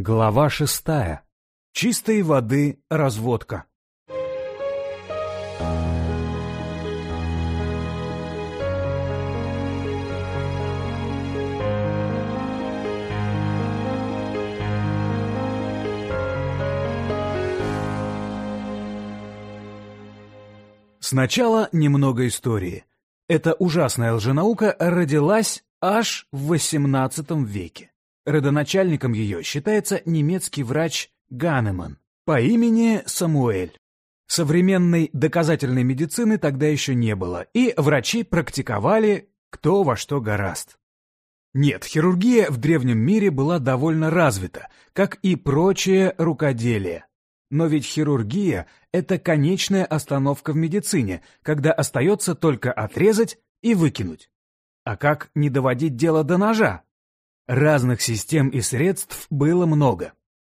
Глава шестая. Чистой воды разводка. Сначала немного истории. Эта ужасная лженаука родилась аж в XVIII веке. Родоначальником ее считается немецкий врач Ганеман по имени Самуэль. Современной доказательной медицины тогда еще не было, и врачи практиковали кто во что гораст. Нет, хирургия в древнем мире была довольно развита, как и прочее рукоделие. Но ведь хирургия – это конечная остановка в медицине, когда остается только отрезать и выкинуть. А как не доводить дело до ножа? Разных систем и средств было много.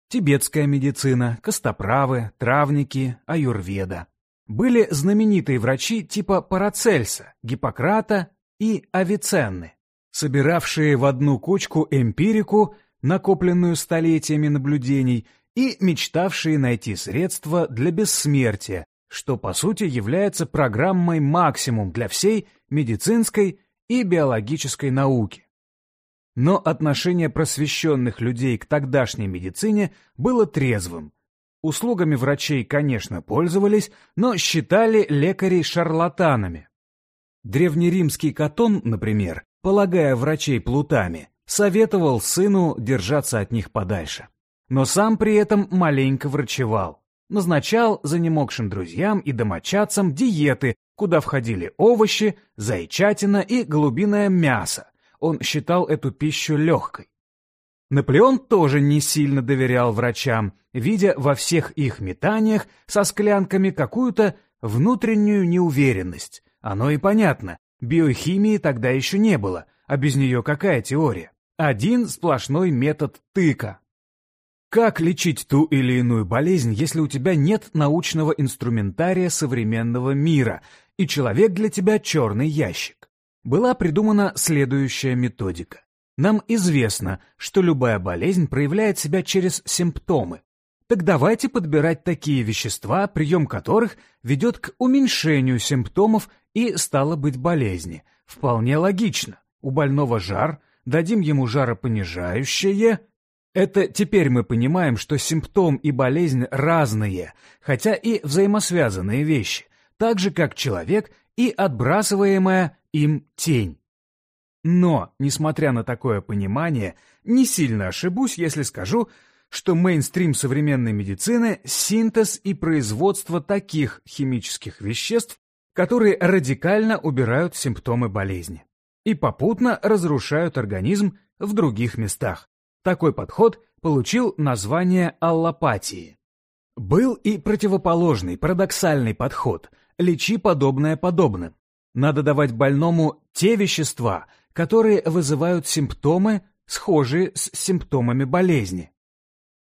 Тибетская медицина, костоправы, травники, аюрведа. Были знаменитые врачи типа Парацельса, Гиппократа и Авиценны, собиравшие в одну кучку эмпирику, накопленную столетиями наблюдений, и мечтавшие найти средства для бессмертия, что по сути является программой максимум для всей медицинской и биологической науки. Но отношение просвещенных людей к тогдашней медицине было трезвым. Услугами врачей, конечно, пользовались, но считали лекарей шарлатанами. Древнеримский Катон, например, полагая врачей плутами, советовал сыну держаться от них подальше. Но сам при этом маленько врачевал. Назначал занемогшим друзьям и домочадцам диеты, куда входили овощи, зайчатина и голубиное мясо. Он считал эту пищу легкой. Наполеон тоже не сильно доверял врачам, видя во всех их метаниях со склянками какую-то внутреннюю неуверенность. Оно и понятно, биохимии тогда еще не было, а без нее какая теория? Один сплошной метод тыка. Как лечить ту или иную болезнь, если у тебя нет научного инструментария современного мира, и человек для тебя черный ящик? Была придумана следующая методика. Нам известно, что любая болезнь проявляет себя через симптомы. Так давайте подбирать такие вещества, прием которых ведет к уменьшению симптомов и, стало быть, болезни. Вполне логично. У больного жар, дадим ему жаропонижающее – это теперь мы понимаем, что симптом и болезнь разные, хотя и взаимосвязанные вещи, так же как человек и отбрасываемая им тень. Но, несмотря на такое понимание, не сильно ошибусь, если скажу, что мейнстрим современной медицины – синтез и производство таких химических веществ, которые радикально убирают симптомы болезни и попутно разрушают организм в других местах. Такой подход получил название аллопатии. Был и противоположный, парадоксальный подход – лечи подобное подобным. Надо давать больному те вещества, которые вызывают симптомы, схожие с симптомами болезни.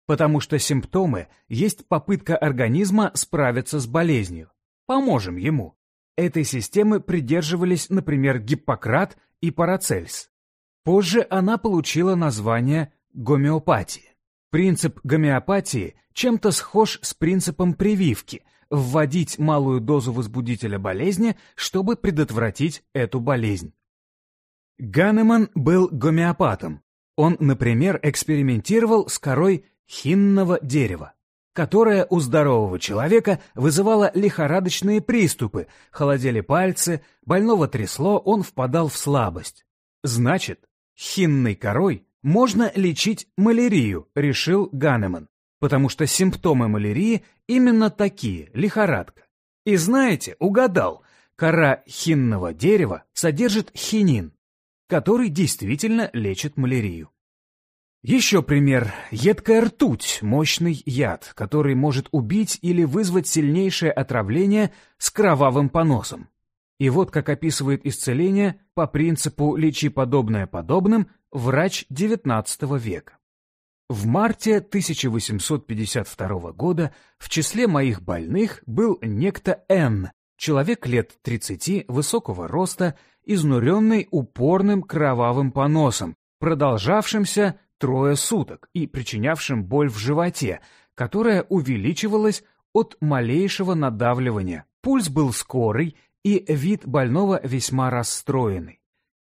Потому что симптомы есть попытка организма справиться с болезнью. Поможем ему. Этой системы придерживались, например, Гиппократ и Парацельс. Позже она получила название гомеопатии. Принцип гомеопатии чем-то схож с принципом прививки – вводить малую дозу возбудителя болезни, чтобы предотвратить эту болезнь. Ганеман был гомеопатом. Он, например, экспериментировал с корой хинного дерева, которая у здорового человека вызывала лихорадочные приступы, холодели пальцы, больного трясло, он впадал в слабость. Значит, хинной корой можно лечить малярию, решил Ганеман, потому что симптомы малярии именно такие, лихорадка. И знаете, угадал, кора хинного дерева содержит хинин, который действительно лечит малярию. Еще пример. Едкая ртуть – мощный яд, который может убить или вызвать сильнейшее отравление с кровавым поносом. И вот как описывает исцеление по принципу «лечи подобное подобным» врач XIX века. В марте 1852 года в числе моих больных был некто Н, человек лет 30, высокого роста, изнуренный упорным кровавым поносом, продолжавшимся трое суток и причинявшим боль в животе, которая увеличивалась от малейшего надавливания. Пульс был скорый, и вид больного весьма расстроенный.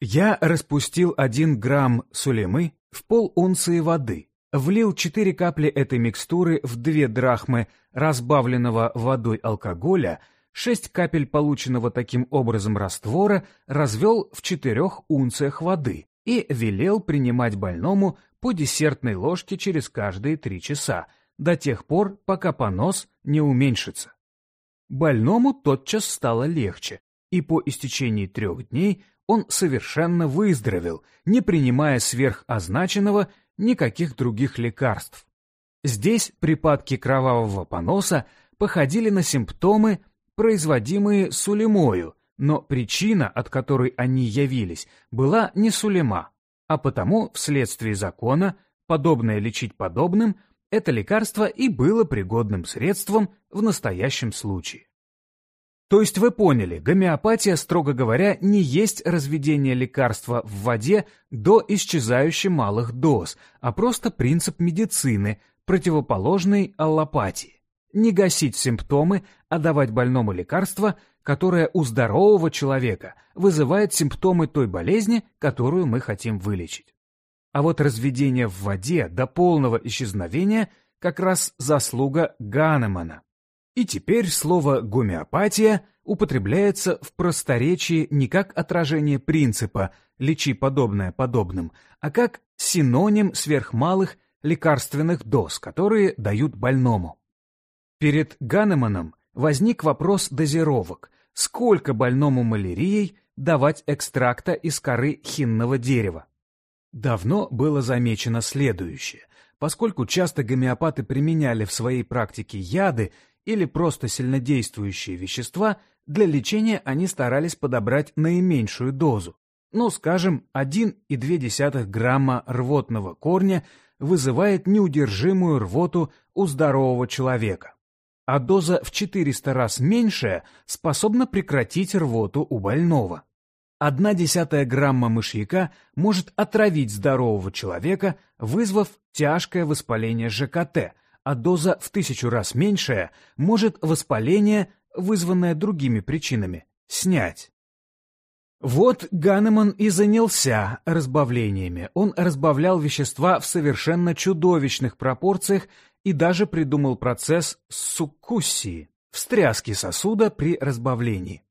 Я распустил один грамм сулемы в пол унции воды, влил четыре капли этой микстуры в две драхмы разбавленного водой алкоголя, шесть капель полученного таким образом раствора развел в четырех унциях воды и велел принимать больному по десертной ложке через каждые три часа, до тех пор, пока понос не уменьшится. Больному тотчас стало легче, и по истечении трех дней он совершенно выздоровел, не принимая сверхозначенного никаких других лекарств. Здесь припадки кровавого поноса походили на симптомы, производимые сулемою, но причина, от которой они явились, была не сулема, а потому, вследствие закона, подобное лечить подобным – это лекарство и было пригодным средством в настоящем случае. То есть вы поняли, гомеопатия, строго говоря, не есть разведение лекарства в воде до исчезающей малых доз, а просто принцип медицины, противоположный аллопатии. Не гасить симптомы, а давать больному лекарство, которое у здорового человека вызывает симптомы той болезни, которую мы хотим вылечить. А вот разведение в воде до полного исчезновения как раз заслуга Ганемана. И теперь слово «гомеопатия» употребляется в просторечии не как отражение принципа «лечи подобное подобным», а как синоним сверхмалых лекарственных доз, которые дают больному. Перед Ганеманом возник вопрос дозировок, сколько больному малярией давать экстракта из коры хинного дерева. Давно было замечено следующее. Поскольку часто гомеопаты применяли в своей практике яды или просто сильнодействующие вещества, для лечения они старались подобрать наименьшую дозу. Ну, скажем, 1,2 грамма рвотного корня вызывает неудержимую рвоту у здорового человека. А доза в 400 раз меньшая способна прекратить рвоту у больного. Одна десятая грамма мышьяка может отравить здорового человека, вызвав тяжкое воспаление ЖКТ, а доза в тысячу раз меньшая может воспаление, вызванное другими причинами, снять. Вот Ганеман и занялся разбавлениями. Он разбавлял вещества в совершенно чудовищных пропорциях и даже придумал процесс суккуссии – встряски сосуда при разбавлении.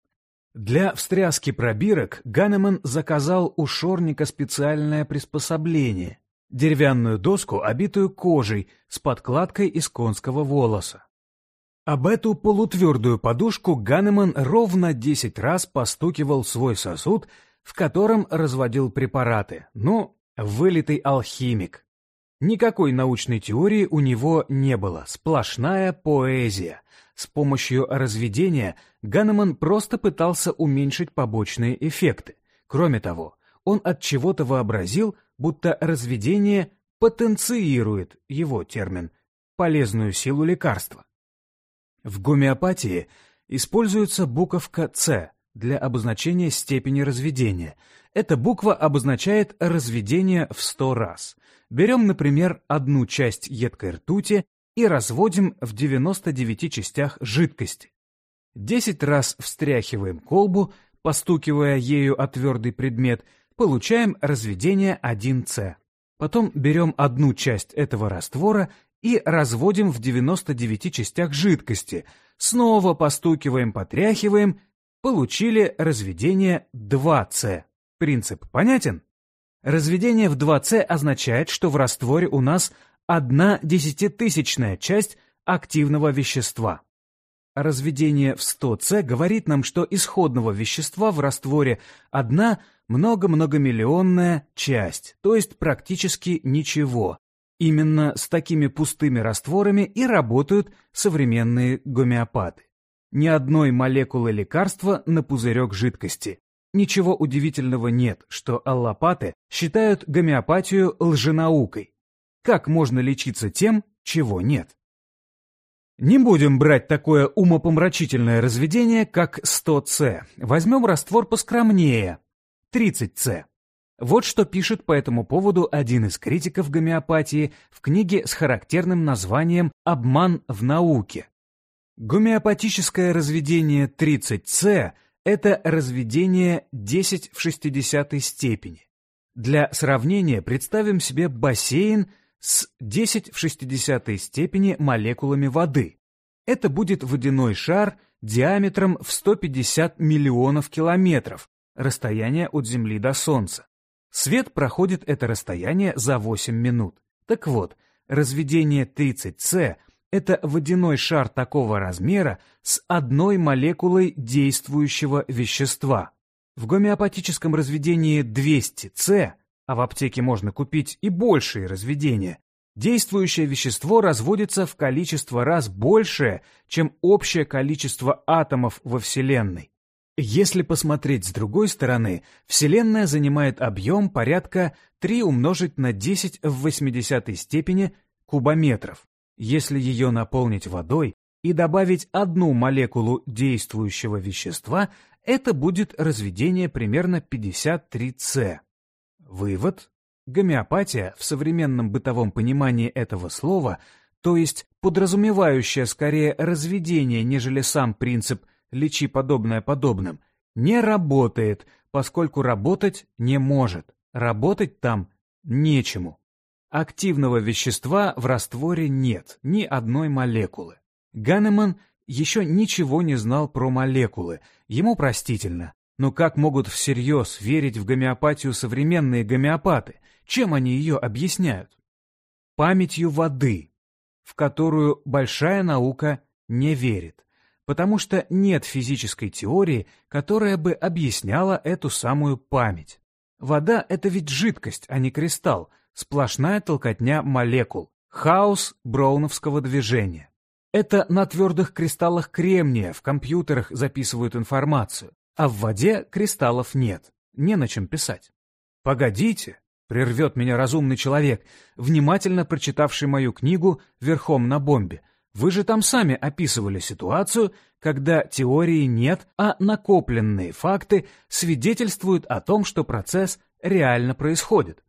Для встряски пробирок Ганеман заказал у шорника специальное приспособление — деревянную доску, обитую кожей, с подкладкой из конского волоса. Об эту полутвердую подушку Ганеман ровно десять раз постукивал свой сосуд, в котором разводил препараты. Ну, вылитый алхимик. Никакой научной теории у него не было, сплошная поэзия. С помощью разведения Ганеман просто пытался уменьшить побочные эффекты. Кроме того, он от чего-то вообразил, будто разведение потенциирует его термин полезную силу лекарства. В гомеопатии используется буковка С для обозначения степени разведения. Эта буква обозначает разведение в 100 раз. Берем, например, одну часть едкой ртути и разводим в 99 частях жидкости. 10 раз встряхиваем колбу, постукивая ею о твердый предмет, получаем разведение 1С. Потом берем одну часть этого раствора и разводим в 99 частях жидкости, снова постукиваем, потряхиваем, получили разведение 2С. Принцип понятен? Разведение в 2С означает, что в растворе у нас одна десятитысячная часть активного вещества. Разведение в 100С говорит нам, что исходного вещества в растворе одна много-многомиллионная часть, то есть практически ничего. Именно с такими пустыми растворами и работают современные гомеопаты. Ни одной молекулы лекарства на пузырек жидкости. Ничего удивительного нет, что аллопаты считают гомеопатию лженаукой. Как можно лечиться тем, чего нет? Не будем брать такое умопомрачительное разведение, как 100С. Возьмем раствор поскромнее, 30С. Вот что пишет по этому поводу один из критиков гомеопатии в книге с характерным названием «Обман в науке». Гомеопатическое разведение 30С – это разведение 10 в 60 степени. Для сравнения представим себе бассейн с 10 в 60 степени молекулами воды. Это будет водяной шар диаметром в 150 миллионов километров, расстояние от Земли до Солнца. Свет проходит это расстояние за 8 минут. Так вот, разведение 30С – это водяной шар такого размера с одной молекулой действующего вещества. В гомеопатическом разведении 200С, а в аптеке можно купить и большие разведения, действующее вещество разводится в количество раз большее, чем общее количество атомов во Вселенной. Если посмотреть с другой стороны, Вселенная занимает объем порядка 3 умножить на 10 в 80 степени кубометров. Если ее наполнить водой и добавить одну молекулу действующего вещества, это будет разведение примерно 53С. Вывод. Гомеопатия в современном бытовом понимании этого слова, то есть подразумевающая скорее разведение, нежели сам принцип – лечи подобное подобным, не работает, поскольку работать не может. Работать там нечему. Активного вещества в растворе нет, ни одной молекулы. Ганеман еще ничего не знал про молекулы, ему простительно. Но как могут всерьез верить в гомеопатию современные гомеопаты? Чем они ее объясняют? Памятью воды, в которую большая наука не верит потому что нет физической теории, которая бы объясняла эту самую память. Вода — это ведь жидкость, а не кристалл, сплошная толкотня молекул, хаос броуновского движения. Это на твердых кристаллах кремния в компьютерах записывают информацию, а в воде кристаллов нет, не на чем писать. Погодите, прервет меня разумный человек, внимательно прочитавший мою книгу «Верхом на бомбе», вы же там сами описывали ситуацию, когда теории нет, а накопленные факты свидетельствуют о том, что процесс реально происходит.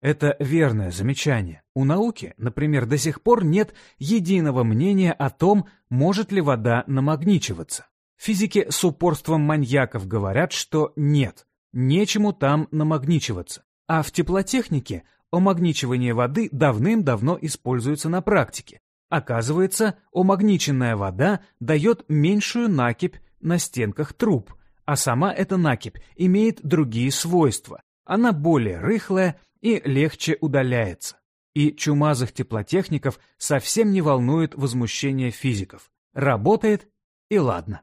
Это верное замечание. У науки, например, до сих пор нет единого мнения о том, может ли вода намагничиваться. Физики с упорством маньяков говорят, что нет, нечему там намагничиваться. А в теплотехнике омагничивание воды давным-давно используется на практике, Оказывается, омагниченная вода дает меньшую накипь на стенках труб, а сама эта накипь имеет другие свойства. Она более рыхлая и легче удаляется. И чумазых теплотехников совсем не волнует возмущение физиков. Работает и ладно.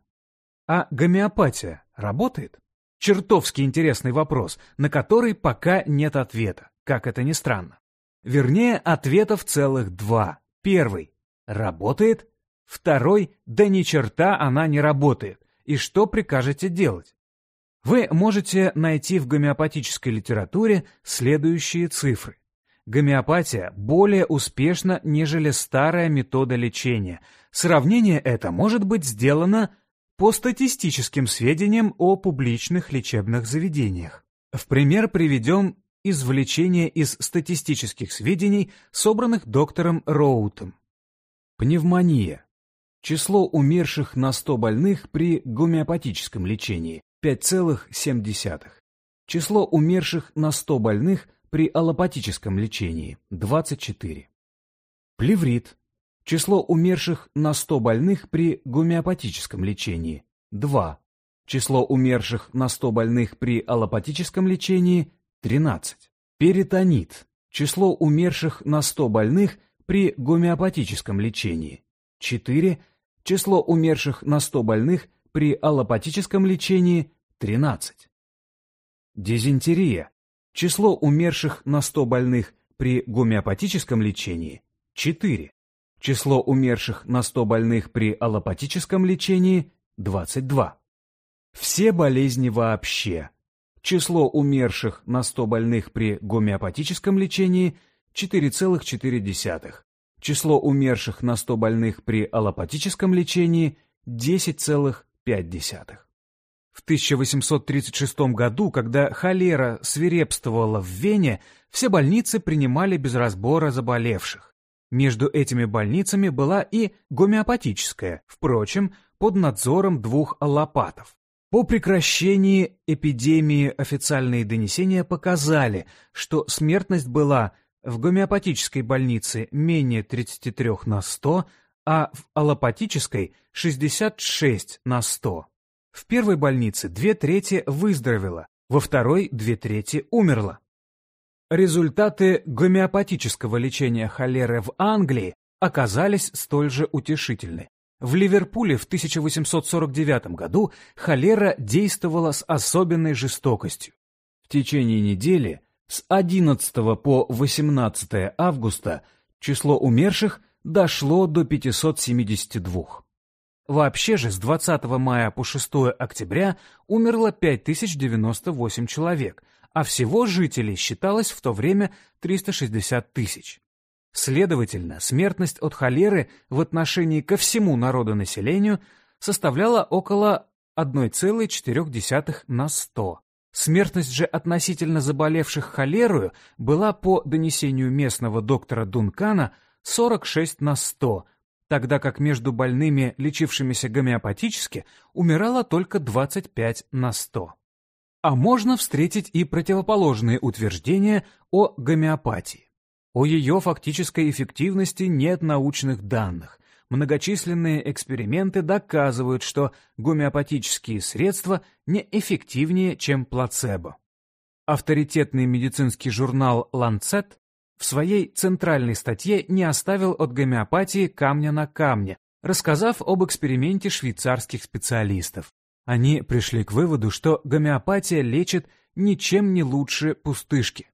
А гомеопатия работает? Чертовски интересный вопрос, на который пока нет ответа, как это ни странно. Вернее, ответов целых два. Первый Работает? Второй, да ни черта она не работает. И что прикажете делать? Вы можете найти в гомеопатической литературе следующие цифры. Гомеопатия более успешна, нежели старая метода лечения. Сравнение это может быть сделано по статистическим сведениям о публичных лечебных заведениях. В пример приведем извлечение из статистических сведений, собранных доктором Роутом. Пневмония. Число умерших на 100 больных при гомеопатическом лечении – 5,7. Число умерших на 100 больных при аллопатическом лечении – 24. Плеврит. Число умерших на 100 больных при гомеопатическом лечении – 2. Число умерших на 100 больных при аллопатическом лечении – 13. Перитонит. Число умерших на 100 больных при гомеопатическом лечении. 4. Число умерших на 100 больных при аллопатическом лечении – 13. Дизентерия. Число умерших на 100 больных при гомеопатическом лечении – 4. Число умерших на 100 больных при аллопатическом лечении – 22. Все болезни вообще. Число умерших на 100 больных при гомеопатическом лечении – 4,4. Число умерших на 100 больных при аллопатическом лечении – 10,5. В 1836 году, когда холера свирепствовала в Вене, все больницы принимали без разбора заболевших. Между этими больницами была и гомеопатическая, впрочем, под надзором двух аллопатов. По прекращении эпидемии официальные донесения показали, что смертность была в гомеопатической больнице менее 33 на 100, а в аллопатической 66 на 100. В первой больнице две трети выздоровело, во второй две трети умерло. Результаты гомеопатического лечения холеры в Англии оказались столь же утешительны. В Ливерпуле в 1849 году холера действовала с особенной жестокостью. В течение недели с 11 по 18 августа число умерших дошло до 572. Вообще же с 20 мая по 6 октября умерло 5098 человек, а всего жителей считалось в то время 360 тысяч. Следовательно, смертность от холеры в отношении ко всему народонаселению составляла около 1,4 на 100. Смертность же относительно заболевших холерою была по донесению местного доктора Дункана 46 на 100, тогда как между больными, лечившимися гомеопатически, умирало только 25 на 100. А можно встретить и противоположные утверждения о гомеопатии. О ее фактической эффективности нет научных данных. Многочисленные эксперименты доказывают, что гомеопатические средства не эффективнее, чем плацебо. Авторитетный медицинский журнал Lancet в своей центральной статье не оставил от гомеопатии камня на камне, рассказав об эксперименте швейцарских специалистов. Они пришли к выводу, что гомеопатия лечит ничем не лучше пустышки.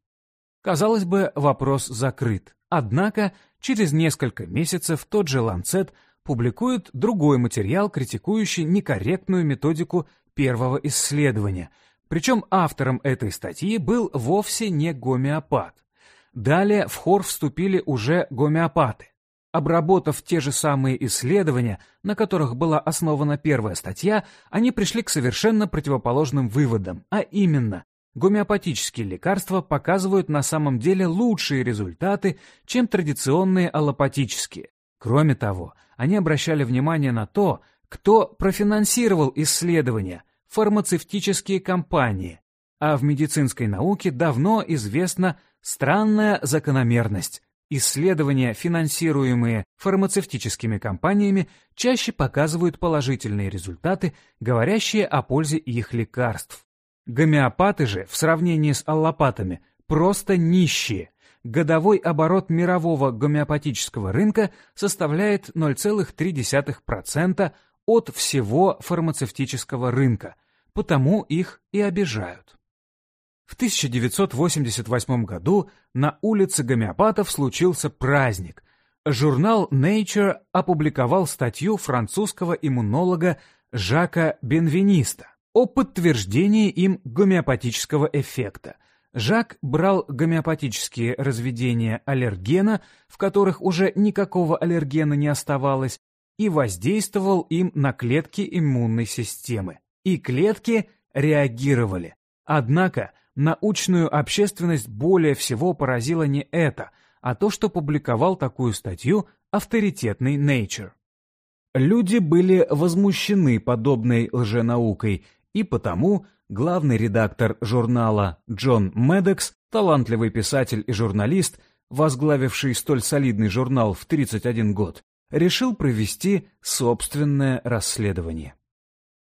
Казалось бы, вопрос закрыт. Однако через несколько месяцев тот же Ланцет публикует другой материал, критикующий некорректную методику первого исследования. Причем автором этой статьи был вовсе не гомеопат. Далее в хор вступили уже гомеопаты. Обработав те же самые исследования, на которых была основана первая статья, они пришли к совершенно противоположным выводам, а именно, гомеопатические лекарства показывают на самом деле лучшие результаты, чем традиционные аллопатические. Кроме того, они обращали внимание на то, кто профинансировал исследования – фармацевтические компании, а в медицинской науке давно известна странная закономерность. Исследования, финансируемые фармацевтическими компаниями, чаще показывают положительные результаты, говорящие о пользе их лекарств. Гомеопаты же, в сравнении с аллопатами, просто нищие. Годовой оборот мирового гомеопатического рынка составляет 0,3% от всего фармацевтического рынка, потому их и обижают. В 1988 году на улице гомеопатов случился праздник. Журнал Nature опубликовал статью французского иммунолога Жака Бенвениста о подтверждении им гомеопатического эффекта. Жак брал гомеопатические разведения аллергена, в которых уже никакого аллергена не оставалось, и воздействовал им на клетки иммунной системы. И клетки реагировали. Однако научную общественность более всего поразило не это, а то, что публиковал такую статью авторитетный Nature. Люди были возмущены подобной лженаукой, и потому главный редактор журнала Джон Медекс, талантливый писатель и журналист, возглавивший столь солидный журнал в 31 год, решил провести собственное расследование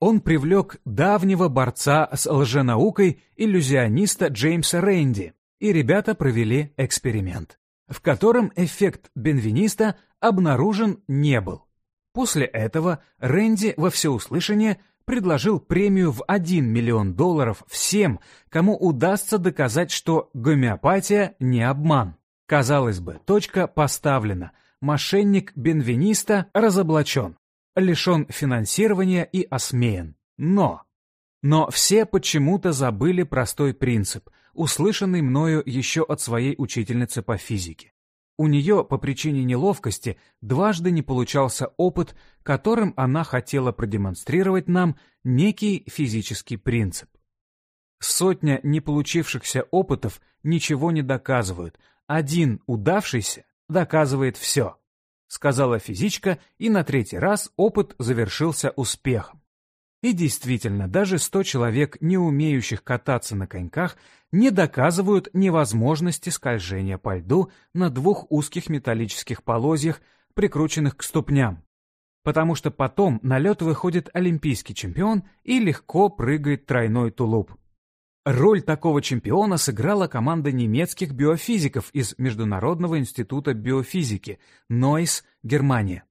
он привлек давнего борца с лженаукой иллюзиониста Джеймса Рэнди, и ребята провели эксперимент, в котором эффект бенвениста обнаружен не был. После этого Рэнди во всеуслышание предложил премию в 1 миллион долларов всем, кому удастся доказать, что гомеопатия не обман. Казалось бы, точка поставлена, мошенник бенвениста разоблачен лишен финансирования и осмеян. Но! Но все почему-то забыли простой принцип, услышанный мною еще от своей учительницы по физике. У нее по причине неловкости дважды не получался опыт, которым она хотела продемонстрировать нам некий физический принцип. Сотня не получившихся опытов ничего не доказывают, один удавшийся доказывает все, сказала физичка, и на третий раз опыт завершился успехом. И действительно, даже сто человек, не умеющих кататься на коньках, не доказывают невозможности скольжения по льду на двух узких металлических полозьях, прикрученных к ступням. Потому что потом на лед выходит олимпийский чемпион и легко прыгает тройной тулуп. Роль такого чемпиона сыграла команда немецких биофизиков из Международного института биофизики, Нойс, Германия.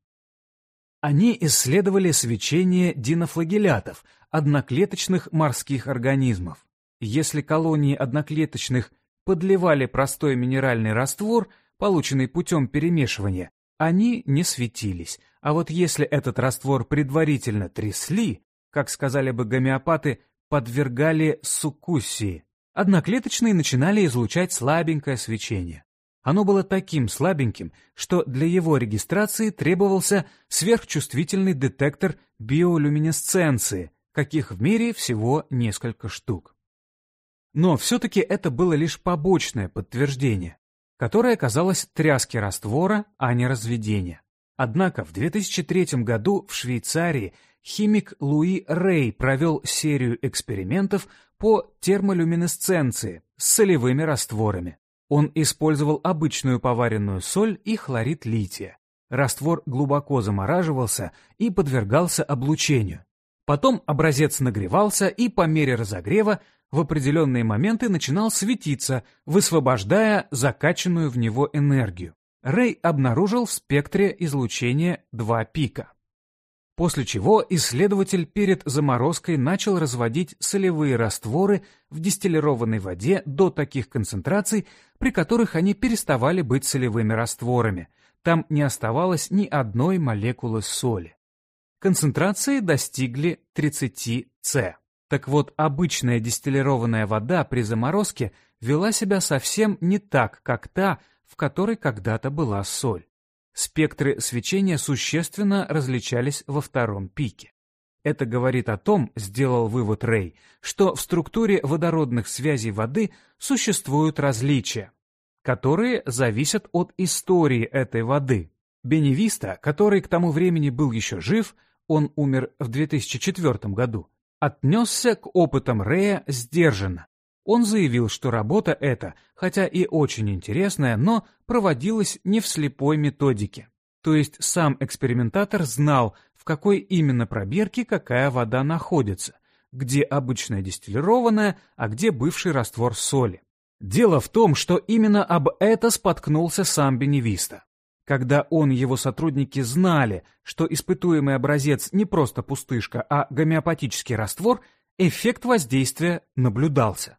Они исследовали свечение динофлагелятов, одноклеточных морских организмов. Если колонии одноклеточных подливали простой минеральный раствор, полученный путем перемешивания, они не светились, а вот если этот раствор предварительно трясли, как сказали бы гомеопаты, подвергали суккуссии, одноклеточные начинали излучать слабенькое свечение. Оно было таким слабеньким, что для его регистрации требовался сверхчувствительный детектор биолюминесценции, каких в мире всего несколько штук. Но все-таки это было лишь побочное подтверждение, которое казалось тряски раствора, а не разведения. Однако в 2003 году в Швейцарии химик Луи Рей провел серию экспериментов по термолюминесценции с солевыми растворами. Он использовал обычную поваренную соль и хлорид лития. Раствор глубоко замораживался и подвергался облучению. Потом образец нагревался и по мере разогрева в определенные моменты начинал светиться, высвобождая закачанную в него энергию. Рэй обнаружил в спектре излучения два пика после чего исследователь перед заморозкой начал разводить солевые растворы в дистиллированной воде до таких концентраций, при которых они переставали быть солевыми растворами. Там не оставалось ни одной молекулы соли. Концентрации достигли 30 С. Так вот, обычная дистиллированная вода при заморозке вела себя совсем не так, как та, в которой когда-то была соль. Спектры свечения существенно различались во втором пике. Это говорит о том, сделал вывод Рэй, что в структуре водородных связей воды существуют различия, которые зависят от истории этой воды. Беневиста, который к тому времени был еще жив, он умер в 2004 году, отнесся к опытам Рэя сдержанно, он заявил, что работа эта, хотя и очень интересная, но проводилась не в слепой методике. То есть сам экспериментатор знал, в какой именно пробирке какая вода находится, где обычная дистиллированная, а где бывший раствор соли. Дело в том, что именно об это споткнулся сам Беневиста. Когда он и его сотрудники знали, что испытуемый образец не просто пустышка, а гомеопатический раствор, эффект воздействия наблюдался.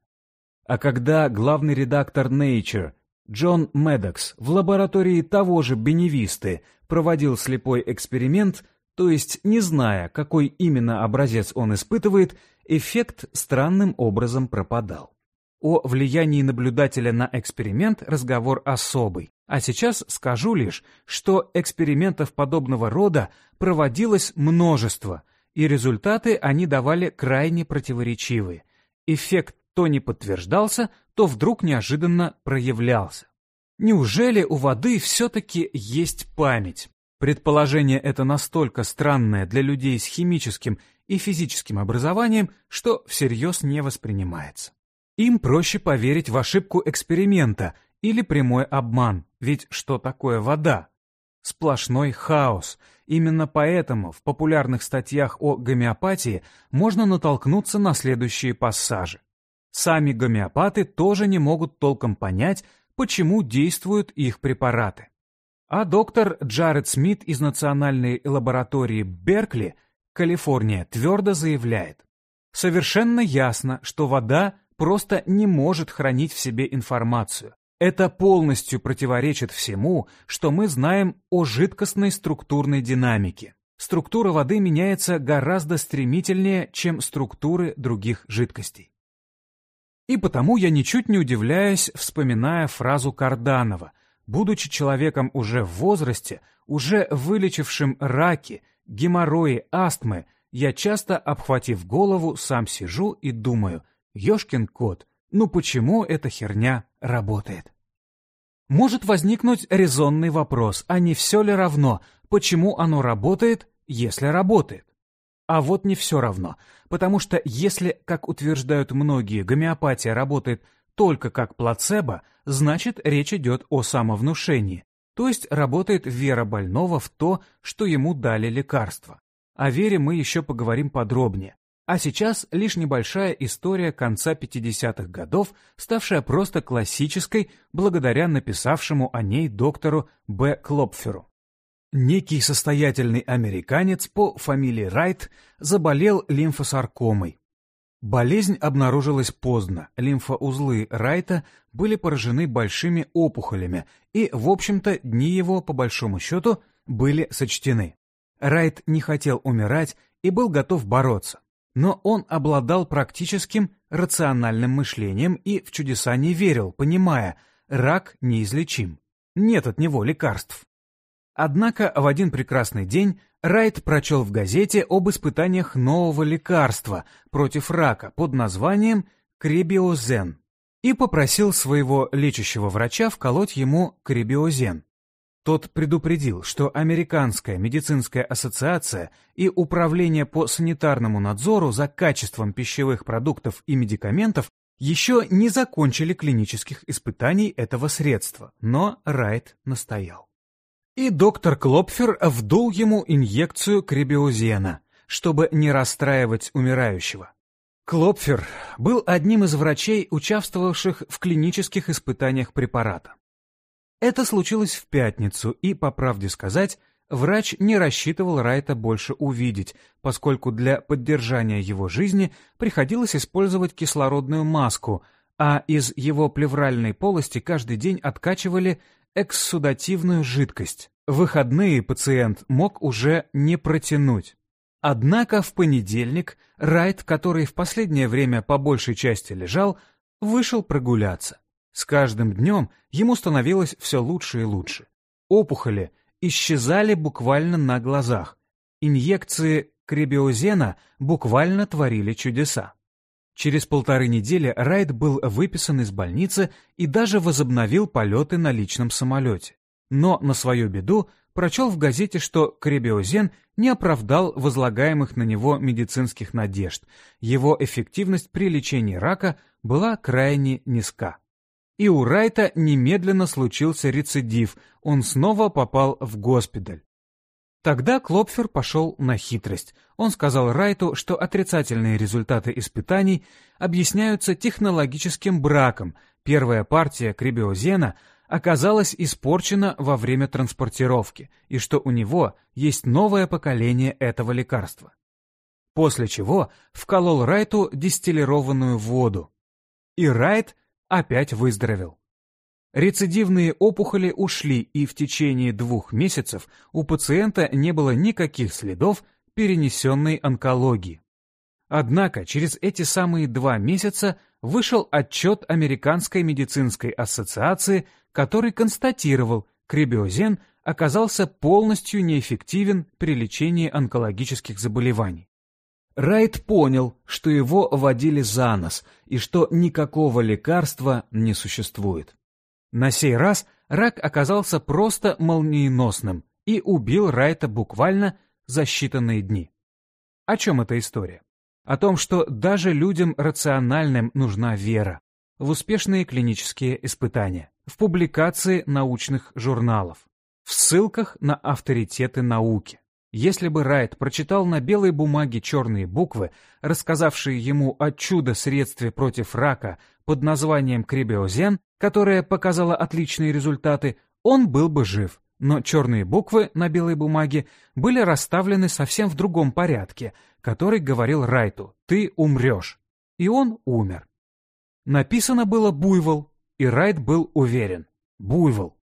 А когда главный редактор Nature Джон Медокс в лаборатории того же Беневисты проводил слепой эксперимент, то есть не зная, какой именно образец он испытывает, эффект странным образом пропадал. О влиянии наблюдателя на эксперимент разговор особый. А сейчас скажу лишь, что экспериментов подобного рода проводилось множество, и результаты они давали крайне противоречивые. Эффект то не подтверждался, то вдруг неожиданно проявлялся. Неужели у воды все-таки есть память? Предположение это настолько странное для людей с химическим и физическим образованием, что всерьез не воспринимается. Им проще поверить в ошибку эксперимента или прямой обман, ведь что такое вода? Сплошной хаос. Именно поэтому в популярных статьях о гомеопатии можно натолкнуться на следующие пассажи. Сами гомеопаты тоже не могут толком понять, почему действуют их препараты. А доктор Джаред Смит из Национальной лаборатории Беркли, Калифорния, твердо заявляет, совершенно ясно, что вода просто не может хранить в себе информацию. Это полностью противоречит всему, что мы знаем о жидкостной структурной динамике. Структура воды меняется гораздо стремительнее, чем структуры других жидкостей. И потому я ничуть не удивляюсь, вспоминая фразу Карданова будучи человеком уже в возрасте, уже вылечившим раки, геморрои, астмы, я часто, обхватив голову, сам сижу и думаю, ёшкин кот, ну почему эта херня работает? Может возникнуть резонный вопрос, а не все ли равно, почему оно работает, если работает? А вот не все равно, потому что если, как утверждают многие, гомеопатия работает только как плацебо, значит речь идет о самовнушении, то есть работает вера больного в то, что ему дали лекарство. О вере мы еще поговорим подробнее. А сейчас лишь небольшая история конца 50-х годов, ставшая просто классической благодаря написавшему о ней доктору Б. Клопферу. Некий состоятельный американец по фамилии Райт заболел лимфосаркомой. Болезнь обнаружилась поздно, лимфоузлы Райта были поражены большими опухолями, и, в общем-то, дни его, по большому счету, были сочтены. Райт не хотел умирать и был готов бороться, но он обладал практическим рациональным мышлением и в чудеса не верил, понимая, рак неизлечим, нет от него лекарств. Однако в один прекрасный день Райт прочел в газете об испытаниях нового лекарства против рака под названием кребиозен и попросил своего лечащего врача вколоть ему кребиозен. Тот предупредил, что Американская медицинская ассоциация и Управление по санитарному надзору за качеством пищевых продуктов и медикаментов еще не закончили клинических испытаний этого средства, но Райт настоял. И доктор Клопфер вдул ему инъекцию кребиозена, чтобы не расстраивать умирающего. Клопфер был одним из врачей, участвовавших в клинических испытаниях препарата. Это случилось в пятницу, и, по правде сказать, врач не рассчитывал Райта больше увидеть, поскольку для поддержания его жизни приходилось использовать кислородную маску, а из его плевральной полости каждый день откачивали экссудативную жидкость. Выходные пациент мог уже не протянуть. Однако в понедельник Райт, который в последнее время по большей части лежал, вышел прогуляться. С каждым днем ему становилось все лучше и лучше. Опухоли исчезали буквально на глазах. Инъекции кребиозена буквально творили чудеса. Через полторы недели Райт был выписан из больницы и даже возобновил полеты на личном самолете. Но на свою беду прочел в газете, что кребиозен не оправдал возлагаемых на него медицинских надежд. Его эффективность при лечении рака была крайне низка. И у Райта немедленно случился рецидив, он снова попал в госпиталь. Тогда Клопфер пошел на хитрость. Он сказал Райту, что отрицательные результаты испытаний объясняются технологическим браком. Первая партия крибиозена оказалась испорчена во время транспортировки, и что у него есть новое поколение этого лекарства. После чего вколол Райту дистиллированную воду. И Райт опять выздоровел. Рецидивные опухоли ушли, и в течение двух месяцев у пациента не было никаких следов перенесенной онкологии. Однако через эти самые два месяца вышел отчет Американской медицинской ассоциации, который констатировал, кребиозен оказался полностью неэффективен при лечении онкологических заболеваний. Райт понял, что его водили за нос и что никакого лекарства не существует. На сей раз рак оказался просто молниеносным и убил Райта буквально за считанные дни. О чем эта история? О том, что даже людям рациональным нужна вера в успешные клинические испытания, в публикации научных журналов, в ссылках на авторитеты науки. Если бы Райт прочитал на белой бумаге черные буквы, рассказавшие ему о чудо-средстве против рака под названием кребиозен, которое показало отличные результаты, он был бы жив. Но черные буквы на белой бумаге были расставлены совсем в другом порядке, который говорил Райту «ты умрешь». И он умер. Написано было «буйвол», и Райт был уверен «буйвол».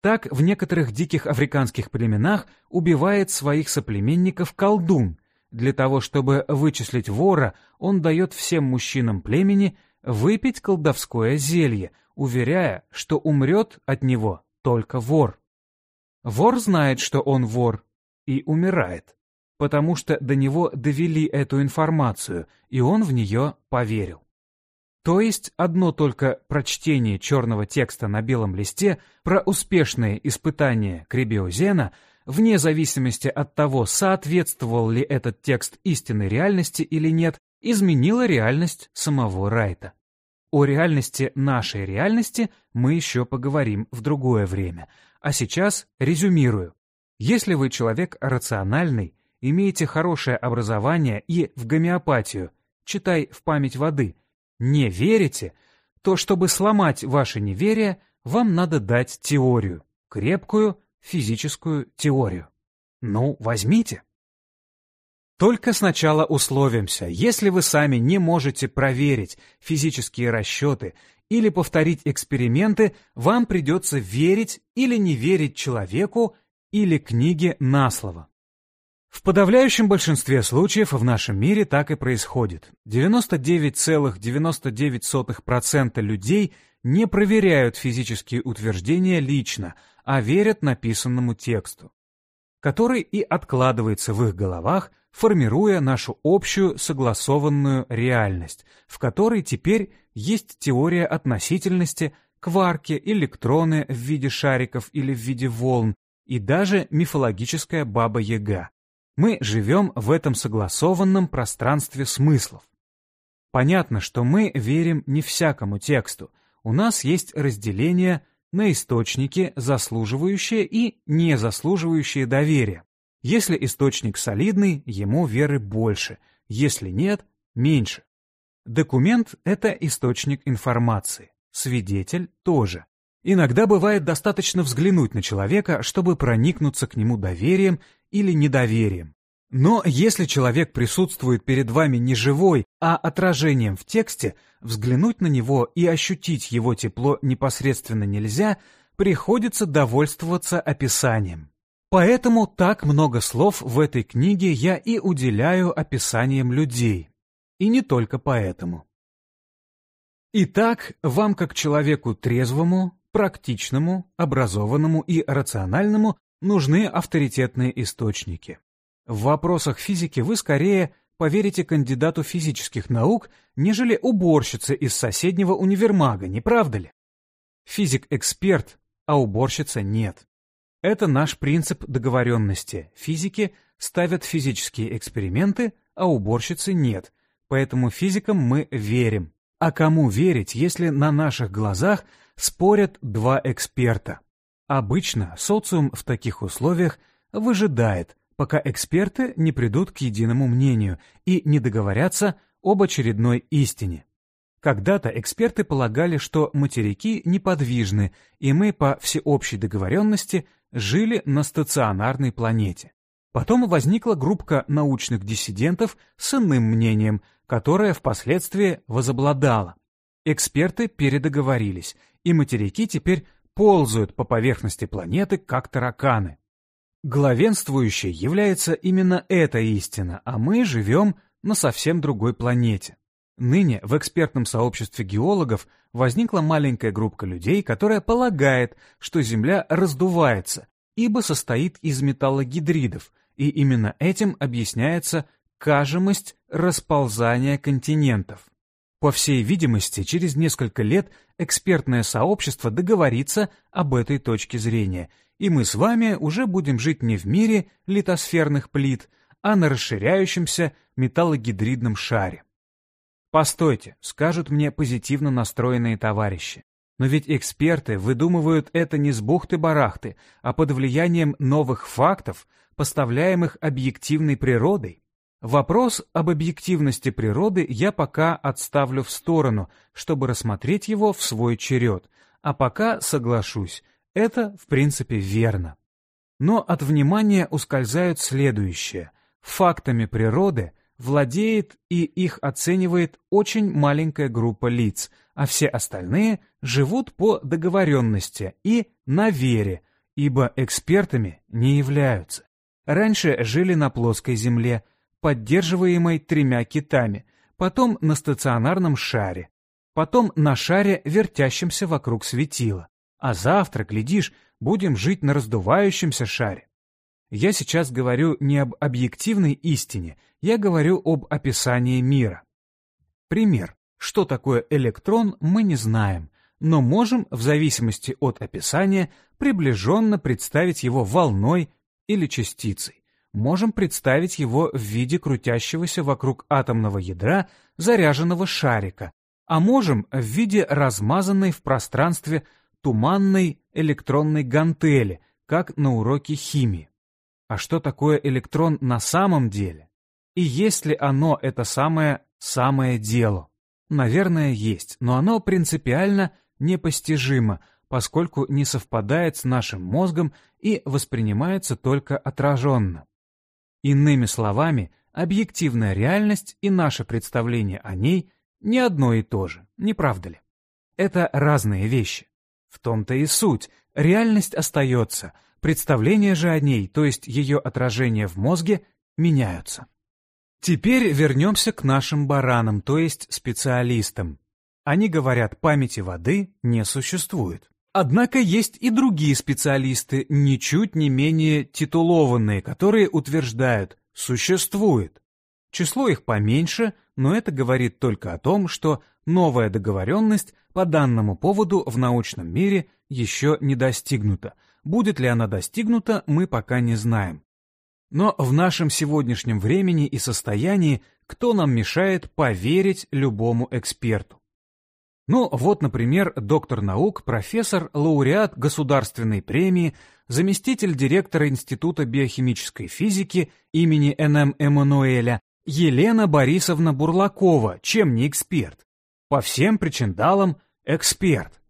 Так в некоторых диких африканских племенах убивает своих соплеменников колдун. Для того, чтобы вычислить вора, он дает всем мужчинам племени выпить колдовское зелье, уверяя, что умрет от него только вор. Вор знает, что он вор, и умирает, потому что до него довели эту информацию, и он в нее поверил. То есть одно только прочтение черного текста на белом листе про успешные испытания крибиозена, вне зависимости от того, соответствовал ли этот текст истинной реальности или нет, изменило реальность самого Райта. О реальности нашей реальности мы еще поговорим в другое время, а сейчас резюмирую. Если вы человек рациональный, имеете хорошее образование и в гомеопатию, читай в память воды – не верите, то чтобы сломать ваше неверие, вам надо дать теорию, крепкую физическую теорию. Ну, возьмите. Только сначала условимся, если вы сами не можете проверить физические расчеты или повторить эксперименты, вам придется верить или не верить человеку или книге на слово. В подавляющем большинстве случаев в нашем мире так и происходит. 99,99% людей не проверяют физические утверждения лично, а верят написанному тексту, который и откладывается в их головах, формируя нашу общую согласованную реальность, в которой теперь есть теория относительности, кварки, электроны в виде шариков или в виде волн, и даже мифологическая Баба-Яга. Мы живем в этом согласованном пространстве смыслов. Понятно, что мы верим не всякому тексту. У нас есть разделение на источники, заслуживающие и не заслуживающие доверия. Если источник солидный, ему веры больше, если нет, меньше. Документ — это источник информации, свидетель тоже. Иногда бывает достаточно взглянуть на человека, чтобы проникнуться к нему доверием или недоверием. Но если человек присутствует перед вами не живой, а отражением в тексте, взглянуть на него и ощутить его тепло непосредственно нельзя, приходится довольствоваться описанием. Поэтому так много слов в этой книге я и уделяю описаниям людей. И не только поэтому. Итак, вам как человеку трезвому, практичному, образованному и рациональному нужны авторитетные источники. В вопросах физики вы скорее поверите кандидату физических наук, нежели уборщице из соседнего универмага, не правда ли? Физик-эксперт, а уборщица нет. Это наш принцип договоренности. Физики ставят физические эксперименты, а уборщицы нет. Поэтому физикам мы верим. А кому верить, если на наших глазах спорят два эксперта? Обычно социум в таких условиях выжидает, пока эксперты не придут к единому мнению и не договорятся об очередной истине. Когда-то эксперты полагали, что материки неподвижны, и мы по всеобщей договоренности жили на стационарной планете. Потом возникла группа научных диссидентов с иным мнением, которое впоследствии возобладало. Эксперты передоговорились, и материки теперь ползают по поверхности планеты, как тараканы. Главенствующей является именно эта истина, а мы живем на совсем другой планете. Ныне в экспертном сообществе геологов возникла маленькая группа людей, которая полагает, что Земля раздувается, ибо состоит из металлогидридов, и именно этим объясняется кажемость расползания континентов. По всей видимости, через несколько лет экспертное сообщество договорится об этой точке зрения, и мы с вами уже будем жить не в мире литосферных плит, а на расширяющемся металлогидридном шаре. Постойте, скажут мне позитивно настроенные товарищи. Но ведь эксперты выдумывают это не с бухты-барахты, а под влиянием новых фактов, поставляемых объективной природой. Вопрос об объективности природы я пока отставлю в сторону, чтобы рассмотреть его в свой черед, а пока соглашусь, это в принципе верно. Но от внимания ускользают следующее. Фактами природы владеет и их оценивает очень маленькая группа лиц, а все остальные живут по договоренности и на вере, ибо экспертами не являются. Раньше жили на плоской земле, поддерживаемой тремя китами, потом на стационарном шаре. потом на шаре, вертящемся вокруг светила. А завтра, глядишь, будем жить на раздувающемся шаре. Я сейчас говорю не об объективной истине, я говорю об описании мира. Пример. Что такое электрон, мы не знаем, но можем, в зависимости от описания, приближенно представить его волной или частицей. Можем представить его в виде крутящегося вокруг атомного ядра заряженного шарика, а можем в виде размазанной в пространстве туманной электронной гантели, как на уроке химии. А что такое электрон на самом деле? И есть ли оно это самое самое дело? Наверное, есть, но оно принципиально непостижимо, поскольку не совпадает с нашим мозгом и воспринимается только отраженно. Иными словами, объективная реальность и наше представление о ней не одно и то же, не правда ли? Это разные вещи. В том-то и суть. Реальность остается, представления же о ней, то есть ее отражение в мозге, меняются. Теперь вернемся к нашим баранам, то есть специалистам. Они говорят, памяти воды не существует. Однако есть и другие специалисты, ничуть не менее титулованные, которые утверждают «существует». Число их поменьше, но это говорит только о том, что новая договоренность по данному поводу в научном мире еще не достигнута. Будет ли она достигнута, мы пока не знаем. Но в нашем сегодняшнем времени и состоянии кто нам мешает поверить любому эксперту? Ну, вот, например, доктор наук, профессор, лауреат государственной премии, заместитель директора Института биохимической физики имени Н.М. Эммануэля Елена Борисовна Бурлакова, чем не эксперт. По всем причиндалам эксперт.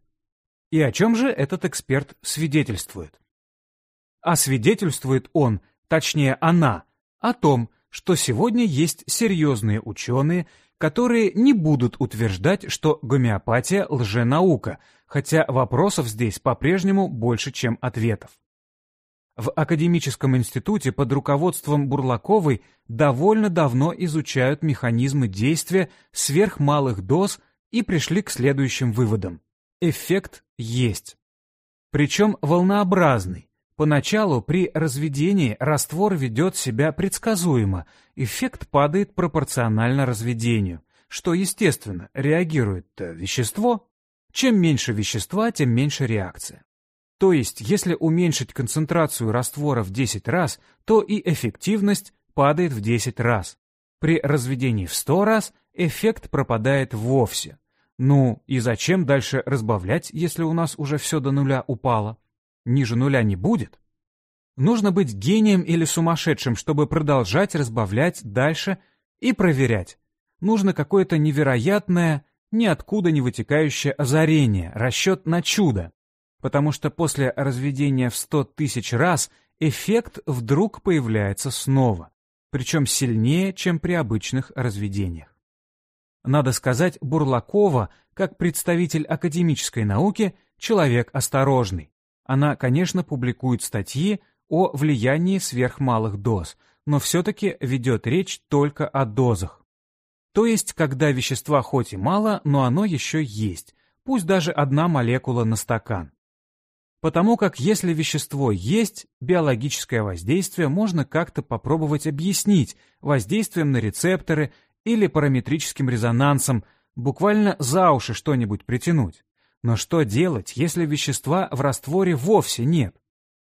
И о чем же этот эксперт свидетельствует? А свидетельствует он, точнее она, о том, что сегодня есть серьезные ученые, которые не будут утверждать, что гомеопатия – лженаука, хотя вопросов здесь по-прежнему больше, чем ответов. В академическом институте под руководством Бурлаковой довольно давно изучают механизмы действия сверхмалых доз и пришли к следующим выводам. Эффект есть. Причем волнообразный. Поначалу при разведении раствор ведет себя предсказуемо, эффект падает пропорционально разведению, что, естественно, реагирует вещество. Чем меньше вещества, тем меньше реакция. То есть, если уменьшить концентрацию раствора в 10 раз, то и эффективность падает в 10 раз. При разведении в 100 раз эффект пропадает вовсе. Ну и зачем дальше разбавлять, если у нас уже все до нуля упало? Ниже нуля не будет. Нужно быть гением или сумасшедшим, чтобы продолжать разбавлять дальше и проверять. Нужно какое-то невероятное, ниоткуда не вытекающее озарение, расчет на чудо потому что после разведения в 100 тысяч раз эффект вдруг появляется снова, причем сильнее, чем при обычных разведениях. Надо сказать, Бурлакова, как представитель академической науки, человек осторожный. Она, конечно, публикует статьи о влиянии сверхмалых доз, но все-таки ведет речь только о дозах. То есть, когда вещества хоть и мало, но оно еще есть, пусть даже одна молекула на стакан. Потому как если вещество есть, биологическое воздействие можно как-то попробовать объяснить воздействием на рецепторы или параметрическим резонансом, буквально за уши что-нибудь притянуть. Но что делать, если вещества в растворе вовсе нет?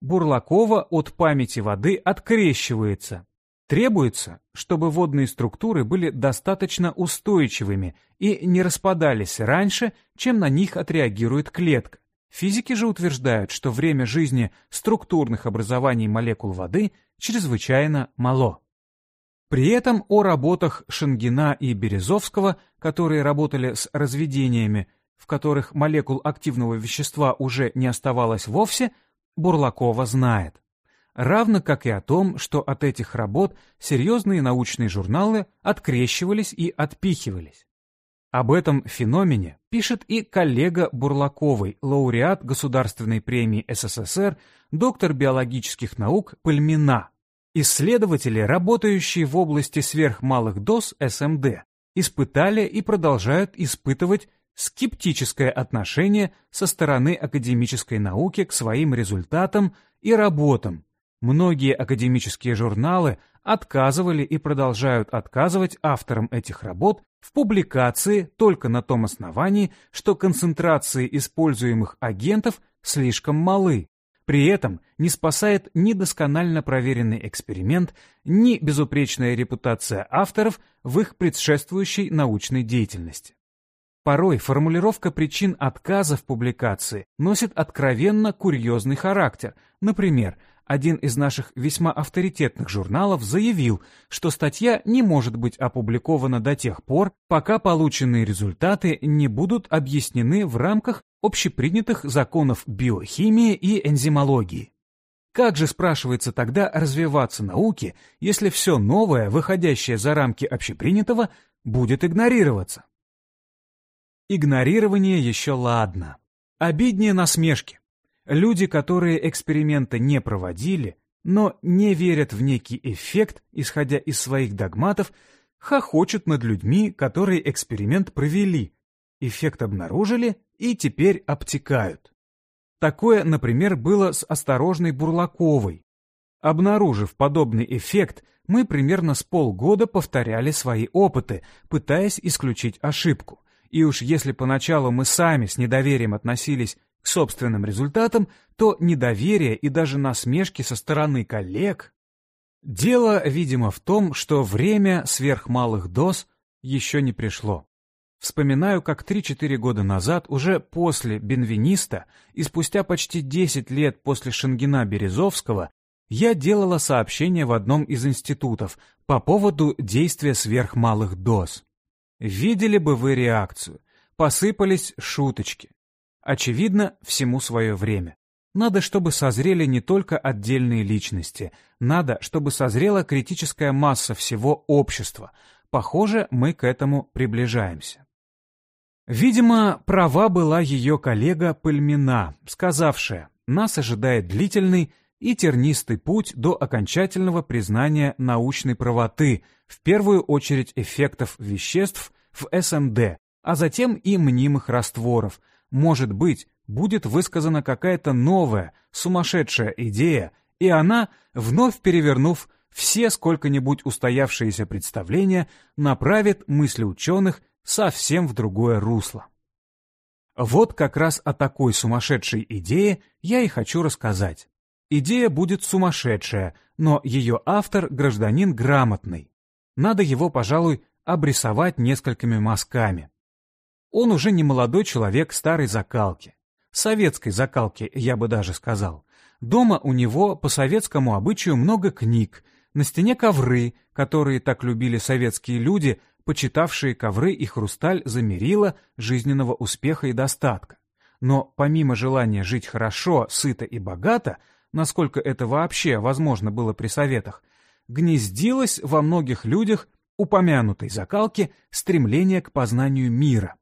Бурлакова от памяти воды открещивается. Требуется, чтобы водные структуры были достаточно устойчивыми и не распадались раньше, чем на них отреагирует клетка. Физики же утверждают, что время жизни структурных образований молекул воды чрезвычайно мало. При этом о работах Шенгина и Березовского, которые работали с разведениями, в которых молекул активного вещества уже не оставалось вовсе, Бурлакова знает. Равно как и о том, что от этих работ серьезные научные журналы открещивались и отпихивались. Об этом феномене пишет и коллега Бурлаковой, лауреат Государственной премии СССР, доктор биологических наук Пальмина. Исследователи, работающие в области сверхмалых доз СМД, испытали и продолжают испытывать скептическое отношение со стороны академической науки к своим результатам и работам. Многие академические журналы отказывали и продолжают отказывать авторам этих работ в публикации только на том основании, что концентрации используемых агентов слишком малы. При этом не спасает ни досконально проверенный эксперимент, ни безупречная репутация авторов в их предшествующей научной деятельности. Порой формулировка причин отказа в публикации носит откровенно курьезный характер. Например, один из наших весьма авторитетных журналов заявил, что статья не может быть опубликована до тех пор, пока полученные результаты не будут объяснены в рамках общепринятых законов биохимии и энзимологии. Как же, спрашивается тогда, развиваться науке, если все новое, выходящее за рамки общепринятого, будет игнорироваться? Игнорирование еще ладно. Обиднее насмешки. Люди, которые эксперименты не проводили, но не верят в некий эффект, исходя из своих догматов, хохочут над людьми, которые эксперимент провели, эффект обнаружили и теперь обтекают. Такое, например, было с осторожной Бурлаковой. Обнаружив подобный эффект, мы примерно с полгода повторяли свои опыты, пытаясь исключить ошибку. И уж если поначалу мы сами с недоверием относились к собственным результатам, то недоверие и даже насмешки со стороны коллег... Дело, видимо, в том, что время сверхмалых доз еще не пришло. Вспоминаю, как 3-4 года назад, уже после Бенвениста и спустя почти 10 лет после Шенгена Березовского, я делала сообщение в одном из институтов по поводу действия сверхмалых доз. Видели бы вы реакцию. Посыпались шуточки. Очевидно, всему свое время. Надо, чтобы созрели не только отдельные личности. Надо, чтобы созрела критическая масса всего общества. Похоже, мы к этому приближаемся. Видимо, права была ее коллега Пальмина, сказавшая, нас ожидает длительный и тернистый путь до окончательного признания научной правоты, в первую очередь эффектов веществ в СМД, а затем и мнимых растворов. Может быть, будет высказана какая-то новая, сумасшедшая идея, и она, вновь перевернув все сколько-нибудь устоявшиеся представления, направит мысли ученых совсем в другое русло. Вот как раз о такой сумасшедшей идее я и хочу рассказать. Идея будет сумасшедшая, но ее автор — гражданин грамотный. Надо его, пожалуй, обрисовать несколькими мазками. Он уже не молодой человек старой закалки. Советской закалки, я бы даже сказал. Дома у него по советскому обычаю много книг, на стене ковры, которые так любили советские люди, почитавшие ковры и хрусталь за мерило жизненного успеха и достатка. Но помимо желания жить хорошо, сыто и богато, насколько это вообще возможно было при советах, гнездилось во многих людях упомянутой закалки стремление к познанию мира.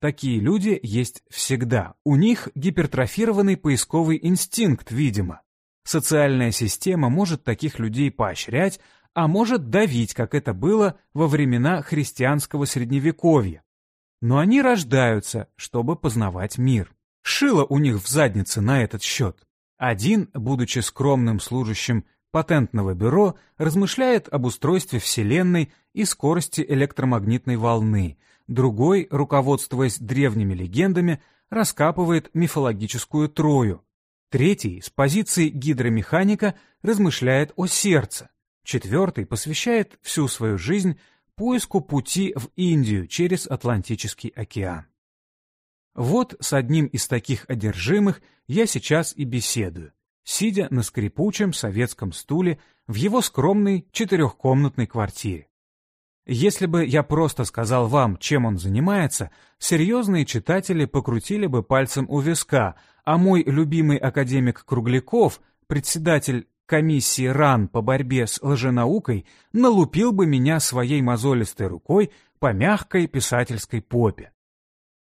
Такие люди есть всегда. У них гипертрофированный поисковый инстинкт, видимо. Социальная система может таких людей поощрять, а может давить, как это было во времена христианского средневековья. Но они рождаются, чтобы познавать мир. Шило у них в заднице на этот счет. Один, будучи скромным служащим патентного бюро, размышляет об устройстве Вселенной и скорости электромагнитной волны, другой, руководствуясь древними легендами, раскапывает мифологическую Трою. Третий, с позиции гидромеханика, размышляет о сердце, Четвертый посвящает всю свою жизнь поиску пути в Индию через Атлантический океан. Вот с одним из таких одержимых я сейчас и беседую, сидя на скрипучем советском стуле в его скромной четырехкомнатной квартире. Если бы я просто сказал вам, чем он занимается, серьезные читатели покрутили бы пальцем у виска, а мой любимый академик Кругляков, председатель комиссии РАН по борьбе с лженаукой налупил бы меня своей мозолистой рукой по мягкой писательской попе.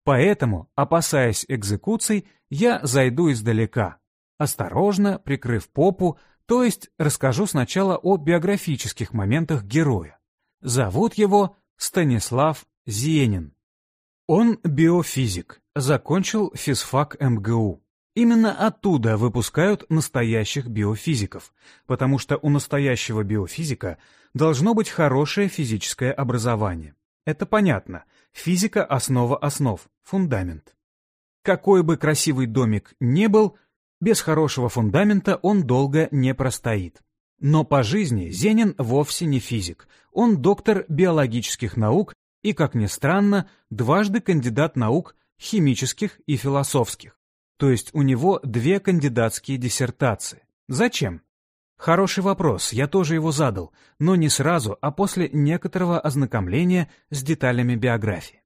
Поэтому, опасаясь экзекуций, я зайду издалека, осторожно прикрыв попу, то есть расскажу сначала о биографических моментах героя. Зовут его Станислав Зенин. Он биофизик, закончил физфак МГУ. Именно оттуда выпускают настоящих биофизиков, потому что у настоящего биофизика должно быть хорошее физическое образование. Это понятно. Физика – основа основ, фундамент. Какой бы красивый домик ни был, без хорошего фундамента он долго не простоит. Но по жизни Зенин вовсе не физик. Он доктор биологических наук и, как ни странно, дважды кандидат наук химических и философских. То есть у него две кандидатские диссертации. Зачем? Хороший вопрос, я тоже его задал, но не сразу, а после некоторого ознакомления с деталями биографии.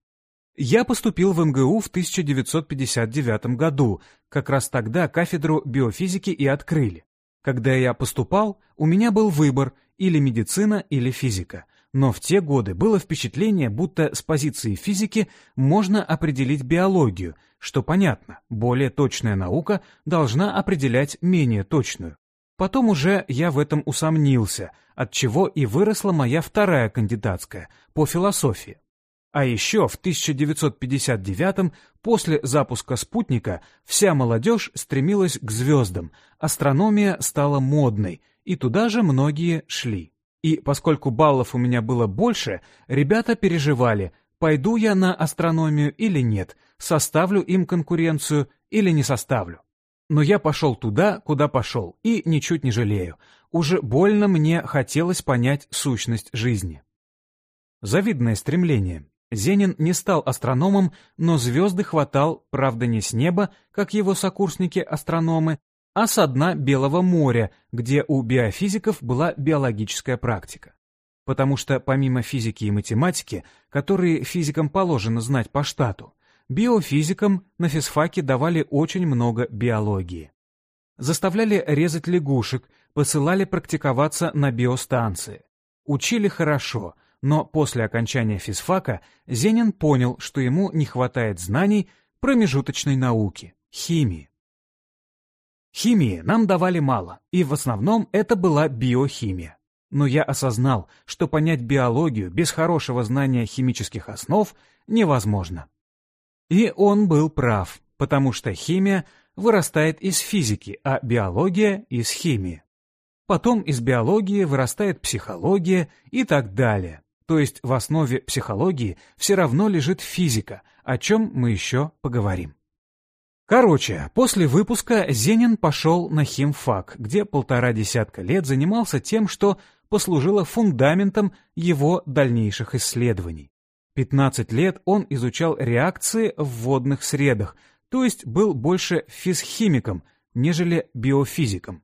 Я поступил в МГУ в 1959 году, как раз тогда кафедру биофизики и открыли. Когда я поступал, у меня был выбор или медицина, или физика. Но в те годы было впечатление, будто с позиции физики можно определить биологию, что понятно, более точная наука должна определять менее точную. Потом уже я в этом усомнился, от чего и выросла моя вторая кандидатская по философии. А еще в 1959 после запуска спутника вся молодежь стремилась к звездам, астрономия стала модной, и туда же многие шли. И поскольку баллов у меня было больше, ребята переживали, пойду я на астрономию или нет, составлю им конкуренцию или не составлю. Но я пошел туда, куда пошел, и ничуть не жалею. Уже больно мне хотелось понять сущность жизни. Завидное стремление. Зенин не стал астрономом, но звезды хватал, правда, не с неба, как его сокурсники-астрономы, а со дна Белого моря, где у биофизиков была биологическая практика. Потому что помимо физики и математики, которые физикам положено знать по штату, биофизикам на физфаке давали очень много биологии. Заставляли резать лягушек, посылали практиковаться на биостанции. Учили хорошо, но после окончания физфака Зенин понял, что ему не хватает знаний промежуточной науки – химии. Химии нам давали мало, и в основном это была биохимия. Но я осознал, что понять биологию без хорошего знания химических основ невозможно. И он был прав, потому что химия вырастает из физики, а биология — из химии. Потом из биологии вырастает психология и так далее. То есть в основе психологии все равно лежит физика, о чем мы еще поговорим. Короче, после выпуска Зенин пошел на химфак, где полтора десятка лет занимался тем, что послужило фундаментом его дальнейших исследований. 15 лет он изучал реакции в водных средах, то есть был больше физхимиком, нежели биофизиком.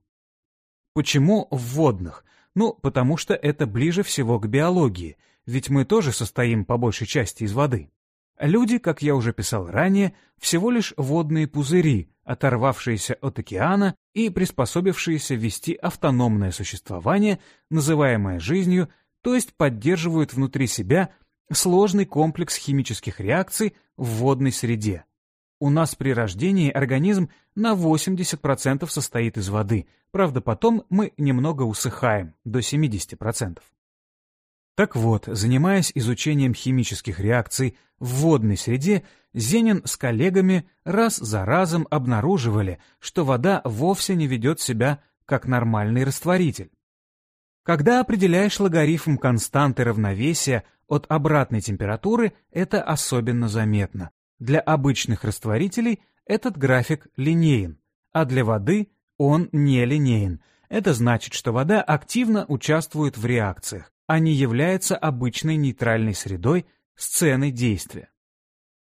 Почему в водных? Ну, потому что это ближе всего к биологии, ведь мы тоже состоим по большей части из воды. Люди, как я уже писал ранее, всего лишь водные пузыри, оторвавшиеся от океана и приспособившиеся вести автономное существование, называемое жизнью, то есть поддерживают внутри себя сложный комплекс химических реакций в водной среде. У нас при рождении организм на 80% состоит из воды, правда потом мы немного усыхаем, до 70%. Так вот, занимаясь изучением химических реакций в водной среде, Зенин с коллегами раз за разом обнаруживали, что вода вовсе не ведет себя как нормальный растворитель. Когда определяешь логарифм константы равновесия от обратной температуры, это особенно заметно. Для обычных растворителей этот график линеен, а для воды он не линеен. Это значит, что вода активно участвует в реакциях а не является обычной нейтральной средой сцены действия.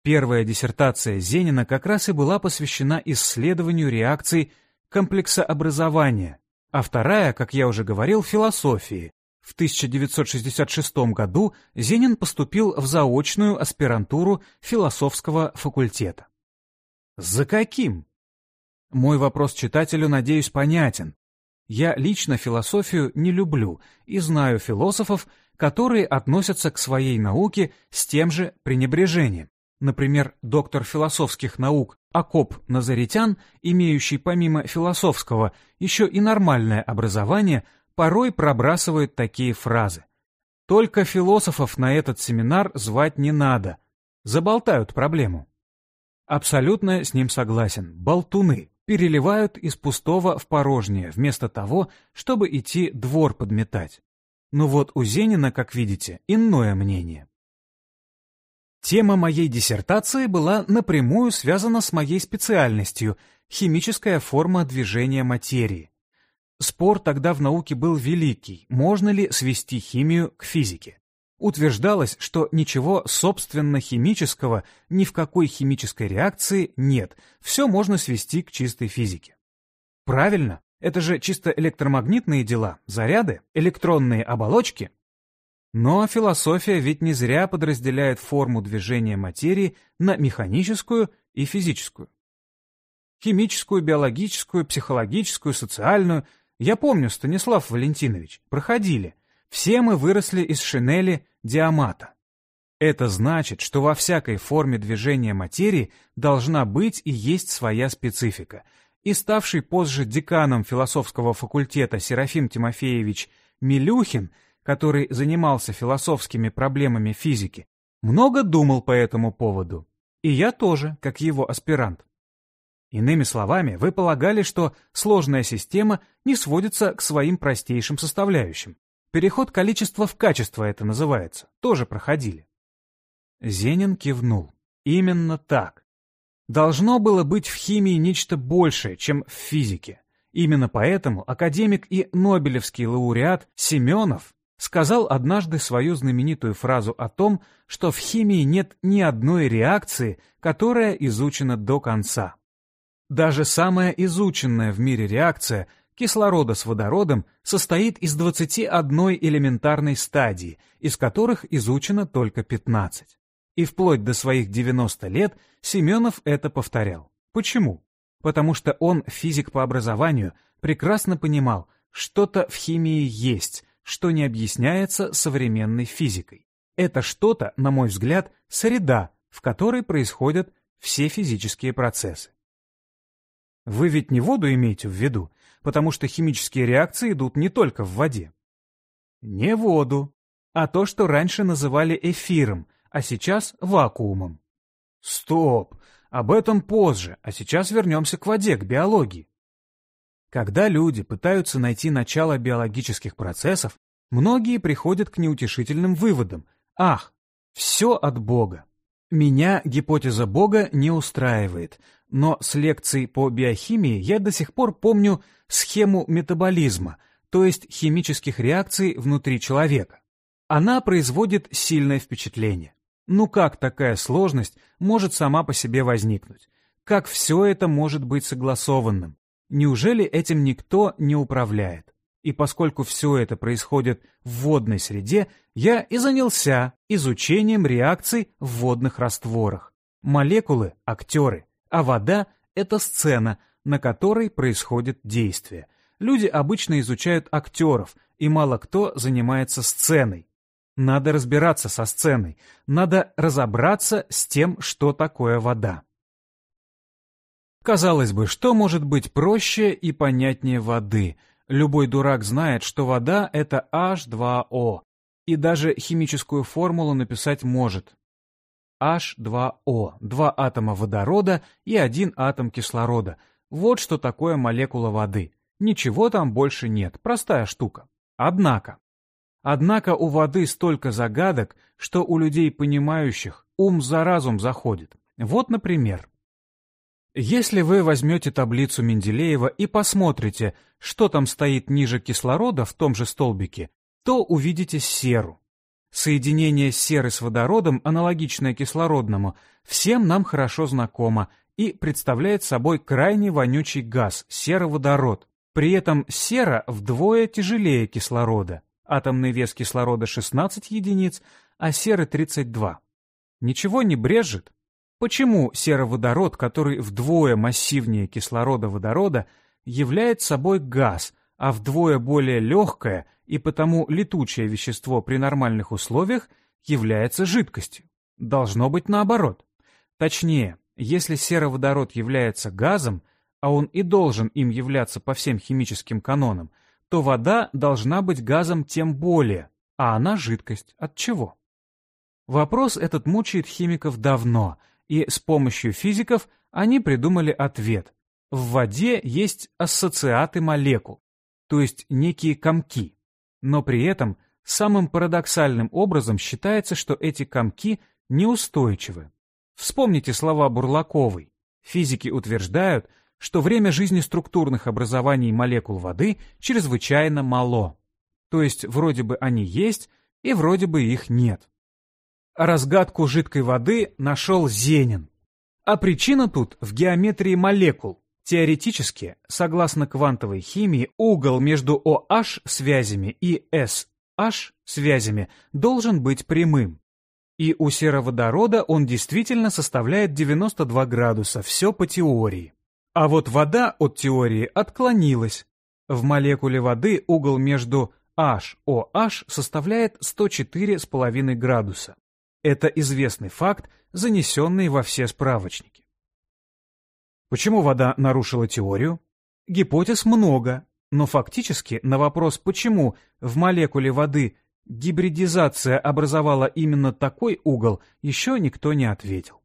Первая диссертация Зенина как раз и была посвящена исследованию реакций комплексообразования, а вторая, как я уже говорил, философии. В 1966 году Зенин поступил в заочную аспирантуру философского факультета. За каким? Мой вопрос читателю, надеюсь, понятен. Я лично философию не люблю и знаю философов, которые относятся к своей науке с тем же пренебрежением. Например, доктор философских наук Акоп Назаритян, имеющий помимо философского еще и нормальное образование, порой пробрасывает такие фразы. Только философов на этот семинар звать не надо. заболтают проблему. Абсолютно с ним согласен. Болтуны переливают из пустого в порожнее, вместо того, чтобы идти двор подметать. Но вот у Зенина, как видите, иное мнение. Тема моей диссертации была напрямую связана с моей специальностью — химическая форма движения материи. Спор тогда в науке был великий, можно ли свести химию к физике. Утверждалось, что ничего собственно химического ни в какой химической реакции нет, все можно свести к чистой физике. Правильно, это же чисто электромагнитные дела, заряды, электронные оболочки. Но философия ведь не зря подразделяет форму движения материи на механическую и физическую. Химическую, биологическую, психологическую, социальную. Я помню, Станислав Валентинович, проходили. Все мы выросли из шинели диамата. Это значит, что во всякой форме движения материи должна быть и есть своя специфика. И ставший позже деканом философского факультета Серафим Тимофеевич Милюхин – который занимался философскими проблемами физики, много думал по этому поводу. И я тоже, как его аспирант. Иными словами, вы полагали, что сложная система не сводится к своим простейшим составляющим. Переход количества в качество это называется. Тоже проходили. Зенин кивнул. Именно так. Должно было быть в химии нечто большее, чем в физике. Именно поэтому академик и Нобелевский лауреат Семенов сказал однажды свою знаменитую фразу о том, что в химии нет ни одной реакции, которая изучена до конца. Даже самая изученная в мире реакция кислорода с водородом состоит из 21 элементарной стадии, из которых изучено только 15. И вплоть до своих 90 лет Семенов это повторял. Почему? Потому что он, физик по образованию, прекрасно понимал, что-то в химии есть, что не объясняется современной физикой. Это что-то, на мой взгляд, среда, в которой происходят все физические процессы. Вы ведь не воду имеете в виду, потому что химические реакции идут не только в воде. Не воду, а то, что раньше называли эфиром, а сейчас вакуумом. Стоп, об этом позже, а сейчас вернемся к воде, к биологии. Когда люди пытаются найти начало биологических процессов, многие приходят к неутешительным выводам. Ах, все от Бога. Меня гипотеза Бога не устраивает, но с лекций по биохимии я до сих пор помню схему метаболизма, то есть химических реакций внутри человека. Она производит сильное впечатление. Ну как такая сложность может сама по себе возникнуть? Как все это может быть согласованным? Неужели этим никто не управляет? И поскольку все это происходит в водной среде, я и занялся изучением реакций в водных растворах. Молекулы — актеры, а вода — это сцена, на которой происходит действие. Люди обычно изучают актеров, и мало кто занимается сценой. Надо разбираться со сценой, надо разобраться с тем, что такое вода. Казалось бы, что может быть проще и понятнее воды? Любой дурак знает, что вода — это H2O, и даже химическую формулу написать может. H2O — два атома водорода и один атом кислорода. Вот что такое молекула воды. Ничего там больше нет, простая штука. Однако. Однако у воды столько загадок, что у людей понимающих ум за разум заходит. Вот, например, если вы возьмете таблицу Менделеева и посмотрите, что там стоит ниже кислорода в том же столбике, то увидите серу. Соединение серы с водородом, аналогичное кислородному, всем нам хорошо знакомо и представляет собой крайне вонючий газ – сероводород. При этом сера вдвое тяжелее кислорода. Атомный вес кислорода 16 единиц, а серы 32. Ничего не брежет? Почему сероводород, который вдвое массивнее кислорода водорода, является собой газ, а вдвое более легкое и потому летучее вещество при нормальных условиях является жидкостью? Должно быть наоборот. Точнее, если сероводород является газом, а он и должен им являться по всем химическим канонам, то вода должна быть газом тем более, а она жидкость. От чего? Вопрос этот мучает химиков давно, и с помощью физиков они придумали ответ. В воде есть ассоциаты молекул, то есть некие комки. Но при этом самым парадоксальным образом считается, что эти комки неустойчивы. Вспомните слова Бурлаковой. Физики утверждают, что время жизни структурных образований молекул воды чрезвычайно мало. То есть вроде бы они есть, и вроде бы их нет. Разгадку жидкой воды нашел Зенин. А причина тут в геометрии молекул. Теоретически, согласно квантовой химии, угол между OH связями и SH связями должен быть прямым. И у сероводорода он действительно составляет 92 градуса, все по теории. А вот вода от теории отклонилась. В молекуле воды угол между HOH составляет 104,5 градуса. Это известный факт, занесенный во все справочники. Почему вода нарушила теорию? Гипотез много, но фактически на вопрос, почему в молекуле воды гибридизация образовала именно такой угол, еще никто не ответил.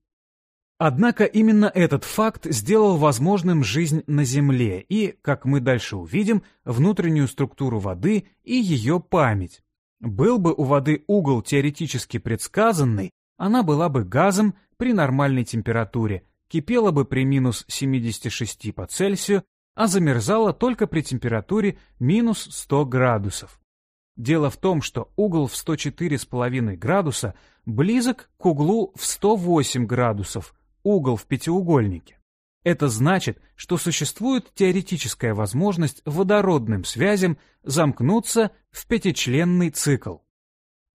Однако именно этот факт сделал возможным жизнь на Земле и, как мы дальше увидим, внутреннюю структуру воды и ее память. Был бы у воды угол теоретически предсказанный, она была бы газом при нормальной температуре, кипела бы при минус 76 по Цельсию, а замерзала только при температуре минус 100 градусов. Дело в том, что угол в 104,5 градуса близок к углу в 108 градусов, угол в пятиугольнике. Это значит, что существует теоретическая возможность водородным связям замкнуться в пятичленный цикл.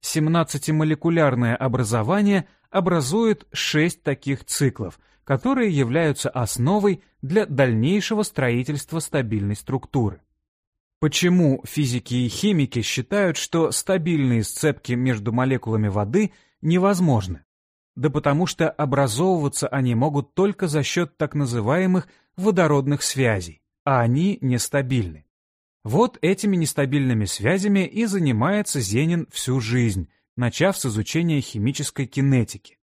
17-молекулярное образование образует 6 таких циклов, которые являются основой для дальнейшего строительства стабильной структуры. Почему физики и химики считают, что стабильные сцепки между молекулами воды невозможны? Да потому что образовываться они могут только за счет так называемых водородных связей, а они нестабильны. Вот этими нестабильными связями и занимается Зенин всю жизнь, начав с изучения химической кинетики.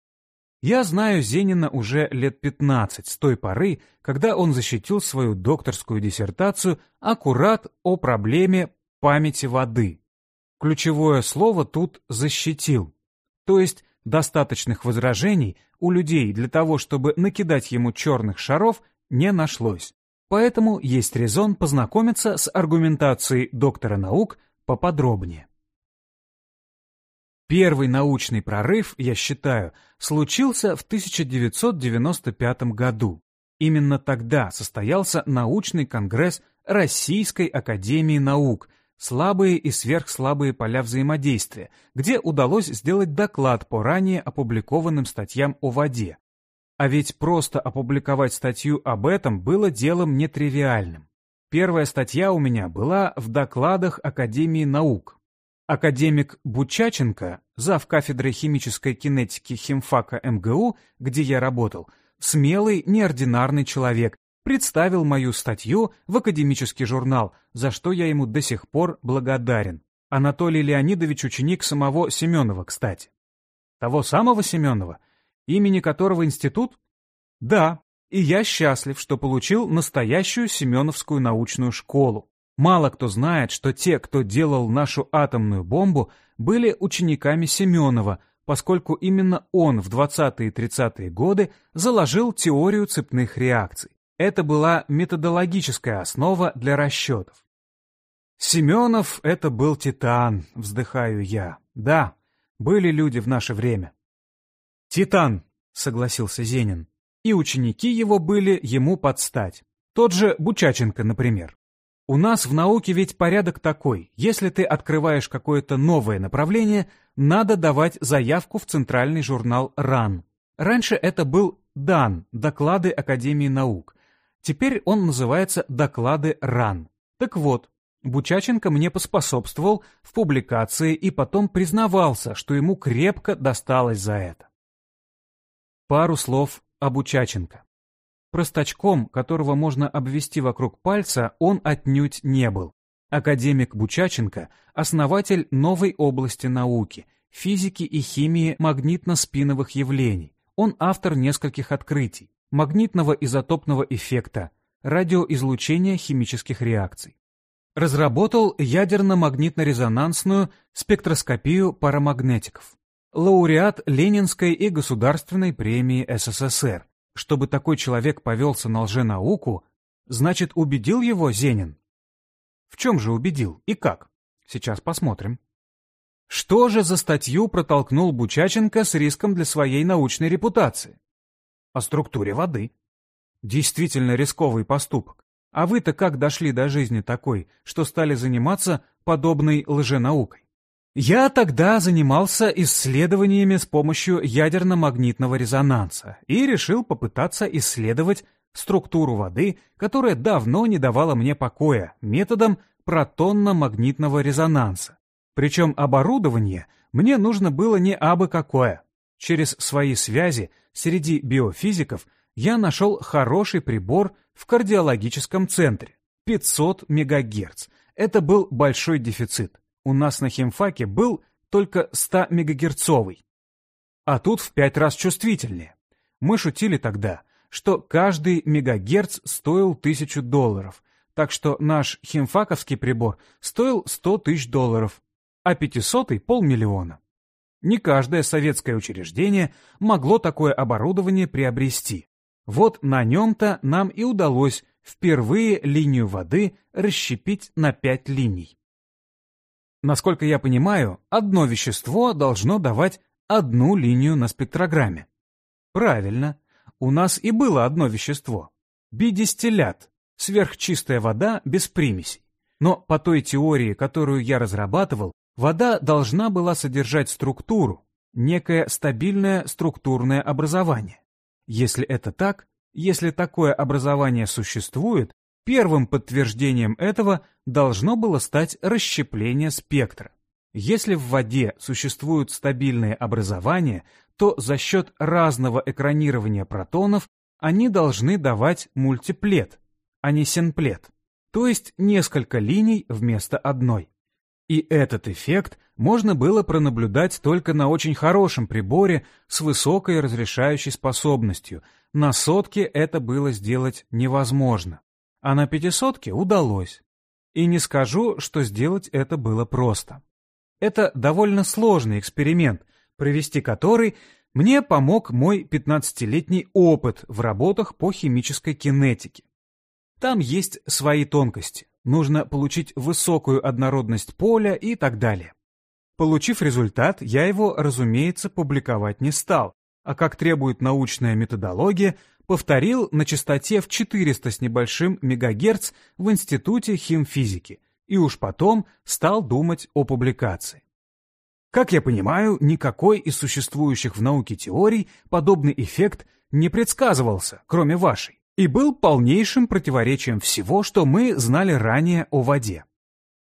Я знаю Зенина уже лет 15, с той поры, когда он защитил свою докторскую диссертацию аккурат о проблеме памяти воды. Ключевое слово тут «защитил», то есть Достаточных возражений у людей для того, чтобы накидать ему черных шаров, не нашлось. Поэтому есть резон познакомиться с аргументацией доктора наук поподробнее. Первый научный прорыв, я считаю, случился в 1995 году. Именно тогда состоялся научный конгресс Российской академии наук, слабые и сверхслабые поля взаимодействия, где удалось сделать доклад по ранее опубликованным статьям о воде. А ведь просто опубликовать статью об этом было делом нетривиальным. Первая статья у меня была в докладах Академии наук. Академик Бучаченко, зав. кафедры химической кинетики химфака МГУ, где я работал, смелый, неординарный человек, представил мою статью в академический журнал, за что я ему до сих пор благодарен. Анатолий Леонидович ученик самого Семенова, кстати. Того самого Семенова, имени которого институт? Да, и я счастлив, что получил настоящую Семеновскую научную школу. Мало кто знает, что те, кто делал нашу атомную бомбу, были учениками Семенова, поскольку именно он в 20-е и 30-е годы заложил теорию цепных реакций. Это была методологическая основа для расчетов. Семенов — это был титан, вздыхаю я. Да, были люди в наше время. Титан, согласился Зенин. И ученики его были ему подстать. Тот же Бучаченко, например. У нас в науке ведь порядок такой. Если ты открываешь какое-то новое направление, надо давать заявку в центральный журнал РАН. Раньше это был ДАН, доклады Академии наук. Теперь он называется «Доклады РАН». Так вот, Бучаченко мне поспособствовал в публикации и потом признавался, что ему крепко досталось за это. Пару слов о Бучаченко. Простачком, которого можно обвести вокруг пальца, он отнюдь не был. Академик Бучаченко – основатель новой области науки, физики и химии магнитно-спиновых явлений. Он автор нескольких открытий магнитного изотопного эффекта, радиоизлучения химических реакций. Разработал ядерно-магнитно-резонансную спектроскопию парамагнетиков. Лауреат Ленинской и Государственной премии СССР. Чтобы такой человек повелся на лженауку, значит, убедил его Зенин? В чем же убедил и как? Сейчас посмотрим. Что же за статью протолкнул Бучаченко с риском для своей научной репутации? О структуре воды. Действительно рисковый поступок. А вы-то как дошли до жизни такой, что стали заниматься подобной лженаукой? Я тогда занимался исследованиями с помощью ядерно-магнитного резонанса и решил попытаться исследовать структуру воды, которая давно не давала мне покоя, методом протонно-магнитного резонанса. Причем оборудование мне нужно было не абы какое. Через свои связи среди биофизиков я нашел хороший прибор в кардиологическом центре. 500 МГц. Это был большой дефицит. У нас на химфаке был только 100 мегагерцовый. А тут в пять раз чувствительнее. Мы шутили тогда, что каждый мегагерц стоил тысячу долларов, так что наш химфаковский прибор стоил 100 тысяч долларов, а пятисотый — полмиллиона. Не каждое советское учреждение могло такое оборудование приобрести. Вот на нем-то нам и удалось впервые линию воды расщепить на пять линий. Насколько я понимаю, одно вещество должно давать одну линию на спектрограмме. Правильно, у нас и было одно вещество – бидистиллят, сверхчистая вода без примесей. Но по той теории, которую я разрабатывал, Вода должна была содержать структуру, некое стабильное структурное образование. Если это так, если такое образование существует, первым подтверждением этого должно было стать расщепление спектра. Если в воде существуют стабильные образования, то за счет разного экранирования протонов они должны давать мультиплет, а не синплет, то есть несколько линий вместо одной. И этот эффект можно было пронаблюдать только на очень хорошем приборе с высокой разрешающей способностью. На сотке это было сделать невозможно. А на пятисотке удалось. И не скажу, что сделать это было просто. Это довольно сложный эксперимент, провести который мне помог мой 15-летний опыт в работах по химической кинетике. Там есть свои тонкости нужно получить высокую однородность поля и так далее. Получив результат, я его, разумеется, публиковать не стал, а как требует научная методология, повторил на частоте в 400 с небольшим мегагерц в Институте химфизики и уж потом стал думать о публикации. Как я понимаю, никакой из существующих в науке теорий подобный эффект не предсказывался, кроме вашей и был полнейшим противоречием всего, что мы знали ранее о воде.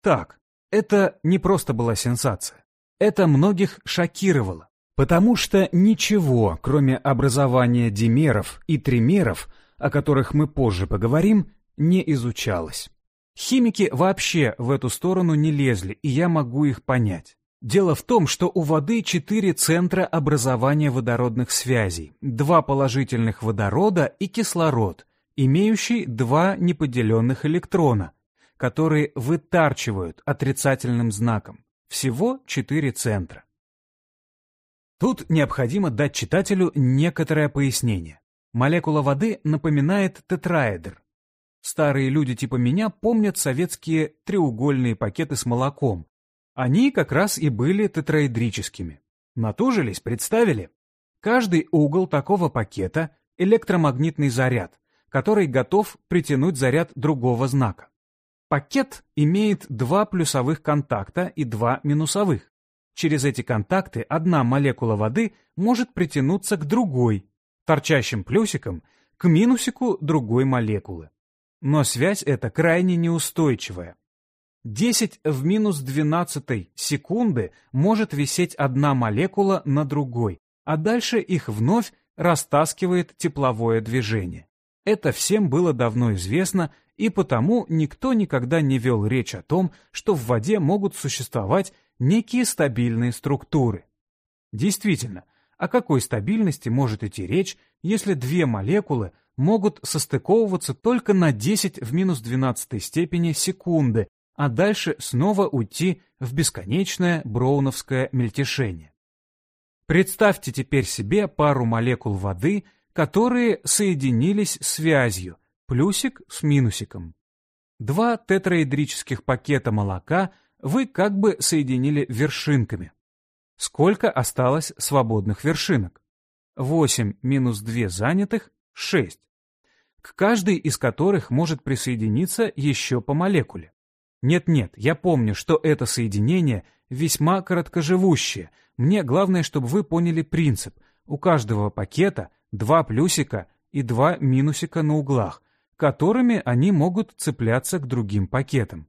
Так, это не просто была сенсация. Это многих шокировало, потому что ничего, кроме образования димеров и тримеров, о которых мы позже поговорим, не изучалось. Химики вообще в эту сторону не лезли, и я могу их понять. Дело в том, что у воды четыре центра образования водородных связей, два положительных водорода и кислород, имеющий два неподеленных электрона, которые вытарчивают отрицательным знаком. Всего четыре центра. Тут необходимо дать читателю некоторое пояснение. Молекула воды напоминает тетраэдр. Старые люди типа меня помнят советские треугольные пакеты с молоком, они как раз и были тетраэдрическими. Натужились, представили? Каждый угол такого пакета — электромагнитный заряд, который готов притянуть заряд другого знака. Пакет имеет два плюсовых контакта и два минусовых. Через эти контакты одна молекула воды может притянуться к другой, торчащим плюсиком, к минусику другой молекулы. Но связь эта крайне неустойчивая. 10 в минус 12 секунды может висеть одна молекула на другой, а дальше их вновь растаскивает тепловое движение. Это всем было давно известно, и потому никто никогда не вел речь о том, что в воде могут существовать некие стабильные структуры. Действительно, о какой стабильности может идти речь, если две молекулы могут состыковываться только на 10 в минус 12 степени секунды, а дальше снова уйти в бесконечное броуновское мельтешение. Представьте теперь себе пару молекул воды, которые соединились связью, плюсик с минусиком. Два тетраэдрических пакета молока вы как бы соединили вершинками. Сколько осталось свободных вершинок? 8 минус 2 занятых – 6, к каждой из которых может присоединиться еще по молекуле. Нет-нет, я помню, что это соединение весьма короткоживущее. Мне главное, чтобы вы поняли принцип. У каждого пакета два плюсика и два минусика на углах, которыми они могут цепляться к другим пакетам.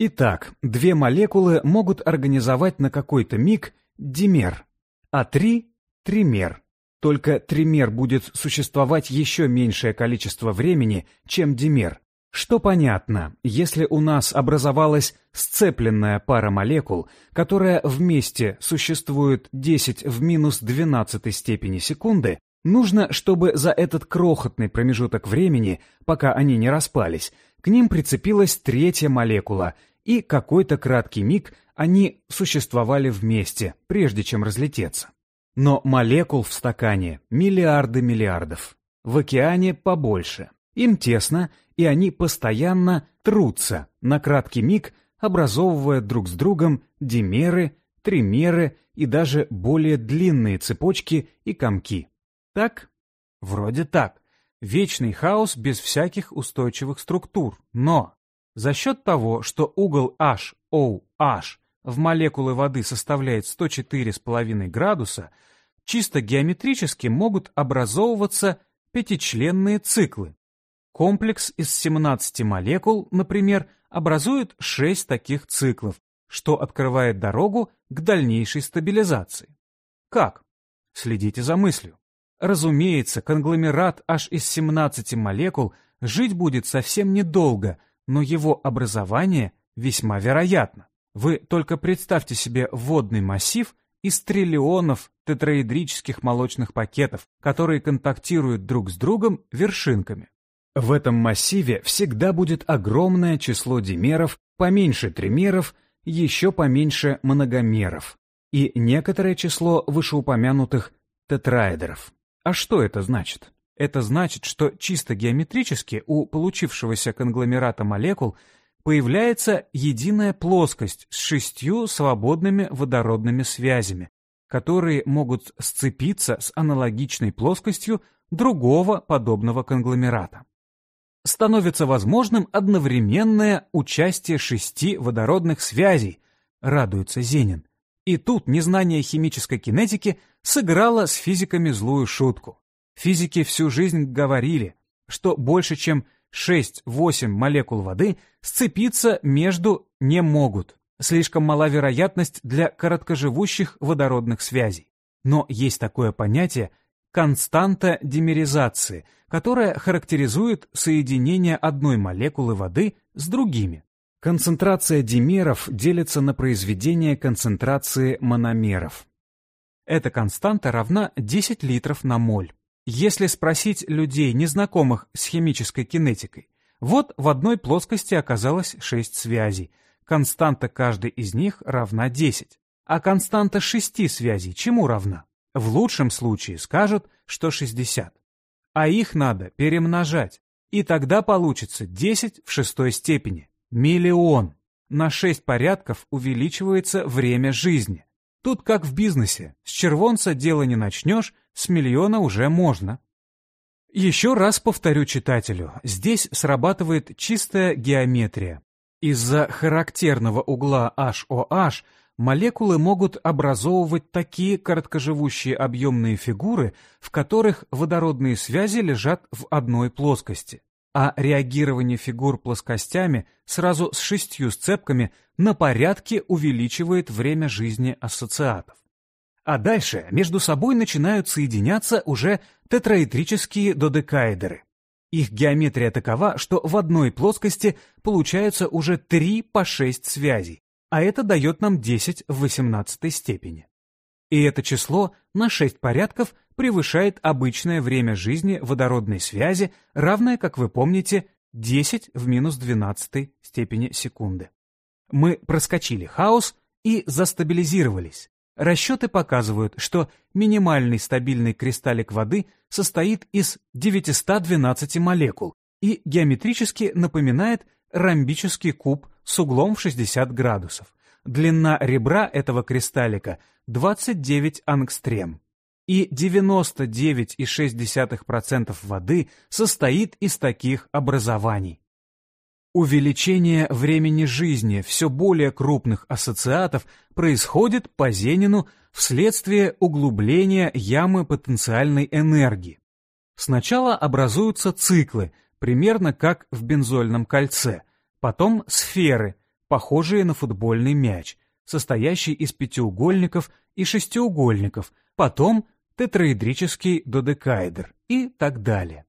Итак, две молекулы могут организовать на какой-то миг димер, а три — тример. Только тример будет существовать еще меньшее количество времени, чем димер. Что понятно, если у нас образовалась сцепленная пара молекул, которая вместе существует 10 в минус 12 степени секунды, нужно, чтобы за этот крохотный промежуток времени, пока они не распались, к ним прицепилась третья молекула, и какой-то краткий миг они существовали вместе, прежде чем разлететься. Но молекул в стакане миллиарды миллиардов. В океане побольше. Им тесно, и они постоянно трутся, на краткий миг образовывая друг с другом димеры, тримеры и даже более длинные цепочки и комки. Так? Вроде так. Вечный хаос без всяких устойчивых структур. Но за счет того, что угол HOH в молекулы воды составляет 104,5 градуса, чисто геометрически могут образовываться пятичленные циклы, Комплекс из 17 молекул, например, образует 6 таких циклов, что открывает дорогу к дальнейшей стабилизации. Как? Следите за мыслью. Разумеется, конгломерат аж из 17 молекул жить будет совсем недолго, но его образование весьма вероятно. Вы только представьте себе водный массив из триллионов тетраэдрических молочных пакетов, которые контактируют друг с другом вершинками. В этом массиве всегда будет огромное число димеров, поменьше тримеров, еще поменьше многомеров и некоторое число вышеупомянутых тетраэдеров. А что это значит? Это значит, что чисто геометрически у получившегося конгломерата молекул появляется единая плоскость с шестью свободными водородными связями, которые могут сцепиться с аналогичной плоскостью другого подобного конгломерата становится возможным одновременное участие шести водородных связей, радуется Зенин. И тут незнание химической кинетики сыграло с физиками злую шутку. Физики всю жизнь говорили, что больше чем 6-8 молекул воды сцепиться между не могут. Слишком мала вероятность для короткоживущих водородных связей. Но есть такое понятие константа димеризации, которая характеризует соединение одной молекулы воды с другими. Концентрация димеров делится на произведение концентрации мономеров. Эта константа равна 10 литров на моль. Если спросить людей, незнакомых с химической кинетикой, вот в одной плоскости оказалось 6 связей, константа каждой из них равна 10. А константа шести связей чему равна? В лучшем случае скажут, что 60. А их надо перемножать. И тогда получится 10 в шестой степени. Миллион. На 6 порядков увеличивается время жизни. Тут как в бизнесе. С червонца дело не начнешь, с миллиона уже можно. Еще раз повторю читателю, здесь срабатывает чистая геометрия. Из-за характерного угла HOH молекулы могут образовывать такие короткоживущие объемные фигуры, в которых водородные связи лежат в одной плоскости. А реагирование фигур плоскостями сразу с шестью сцепками на порядке увеличивает время жизни ассоциатов. А дальше между собой начинают соединяться уже тетраэдрические додекаэдеры. Их геометрия такова, что в одной плоскости получаются уже три по шесть связей, а это дает нам 10 в 18 степени. И это число на 6 порядков превышает обычное время жизни водородной связи, равное, как вы помните, 10 в минус 12 степени секунды. Мы проскочили хаос и застабилизировались. Расчеты показывают, что минимальный стабильный кристаллик воды состоит из 912 молекул и геометрически напоминает ромбический куб с углом в 60 градусов. Длина ребра этого кристаллика 29 ангстрем. И 99,6% воды состоит из таких образований. Увеличение времени жизни все более крупных ассоциатов происходит по Зенину вследствие углубления ямы потенциальной энергии. Сначала образуются циклы, примерно как в бензольном кольце, потом сферы, похожие на футбольный мяч, состоящий из пятиугольников и шестиугольников, потом тетраэдрический додекаэдр и так далее.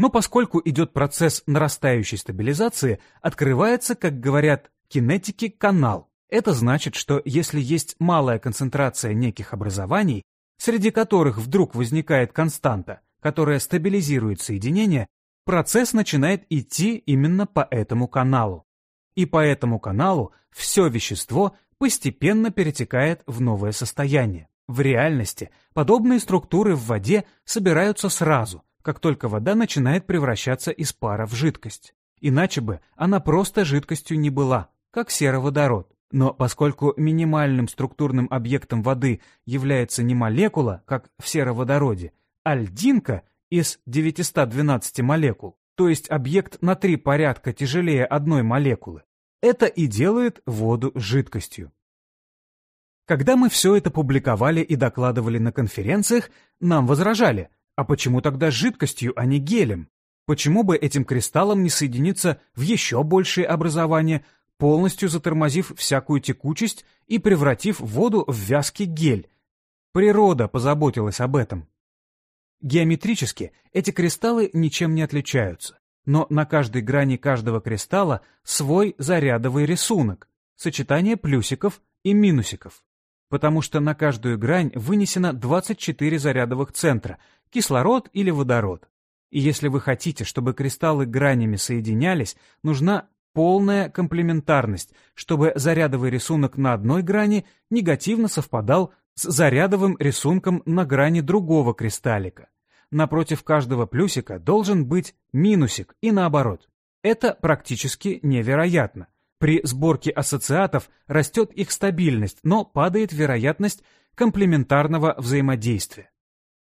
Но поскольку идет процесс нарастающей стабилизации, открывается, как говорят кинетики, канал. Это значит, что если есть малая концентрация неких образований, среди которых вдруг возникает константа, которая стабилизирует соединение, процесс начинает идти именно по этому каналу. И по этому каналу все вещество постепенно перетекает в новое состояние. В реальности подобные структуры в воде собираются сразу – как только вода начинает превращаться из пара в жидкость. Иначе бы она просто жидкостью не была, как сероводород. Но поскольку минимальным структурным объектом воды является не молекула, как в сероводороде, а льдинка из 912 молекул, то есть объект на три порядка тяжелее одной молекулы, это и делает воду жидкостью. Когда мы все это публиковали и докладывали на конференциях, нам возражали – а почему тогда жидкостью, а не гелем? Почему бы этим кристаллам не соединиться в еще большее образование, полностью затормозив всякую текучесть и превратив воду в вязкий гель? Природа позаботилась об этом. Геометрически эти кристаллы ничем не отличаются, но на каждой грани каждого кристалла свой зарядовый рисунок, сочетание плюсиков и минусиков потому что на каждую грань вынесено 24 зарядовых центра, кислород или водород. И если вы хотите, чтобы кристаллы гранями соединялись, нужна полная комплементарность, чтобы зарядовый рисунок на одной грани негативно совпадал с зарядовым рисунком на грани другого кристаллика. Напротив каждого плюсика должен быть минусик и наоборот. Это практически невероятно. При сборке ассоциатов растет их стабильность, но падает вероятность комплементарного взаимодействия.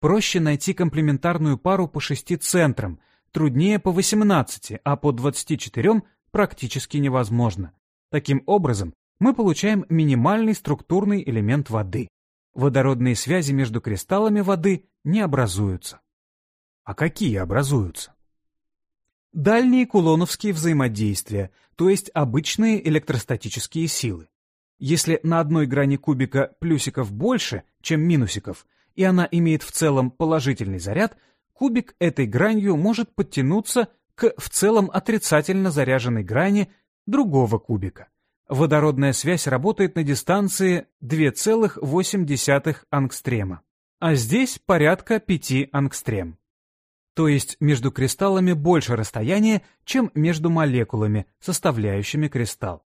Проще найти комплементарную пару по шести центрам, труднее по 18, а по 24 практически невозможно. Таким образом, мы получаем минимальный структурный элемент воды. Водородные связи между кристаллами воды не образуются. А какие образуются? Дальние кулоновские взаимодействия, то есть обычные электростатические силы. Если на одной грани кубика плюсиков больше, чем минусиков, и она имеет в целом положительный заряд, кубик этой гранью может подтянуться к в целом отрицательно заряженной грани другого кубика. Водородная связь работает на дистанции 2,8 ангстрема, а здесь порядка 5 ангстрем то есть между кристаллами больше расстояния, чем между молекулами, составляющими кристалл.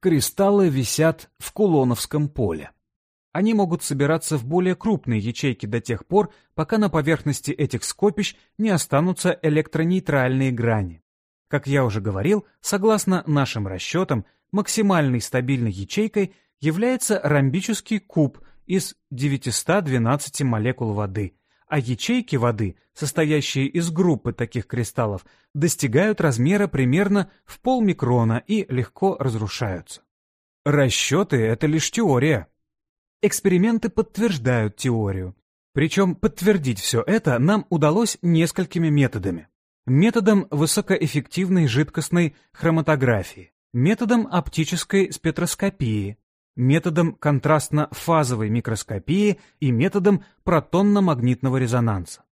Кристаллы висят в кулоновском поле. Они могут собираться в более крупные ячейки до тех пор, пока на поверхности этих скопищ не останутся электронейтральные грани. Как я уже говорил, согласно нашим расчетам, максимальной стабильной ячейкой является ромбический куб из 912 молекул воды, а ячейки воды, состоящие из группы таких кристаллов, достигают размера примерно в полмикрона и легко разрушаются. Расчеты — это лишь теория. Эксперименты подтверждают теорию. Причем подтвердить все это нам удалось несколькими методами. Методом высокоэффективной жидкостной хроматографии, методом оптической спектроскопии, методом контрастно-фазовой микроскопии и методом протонно-магнитного резонанса.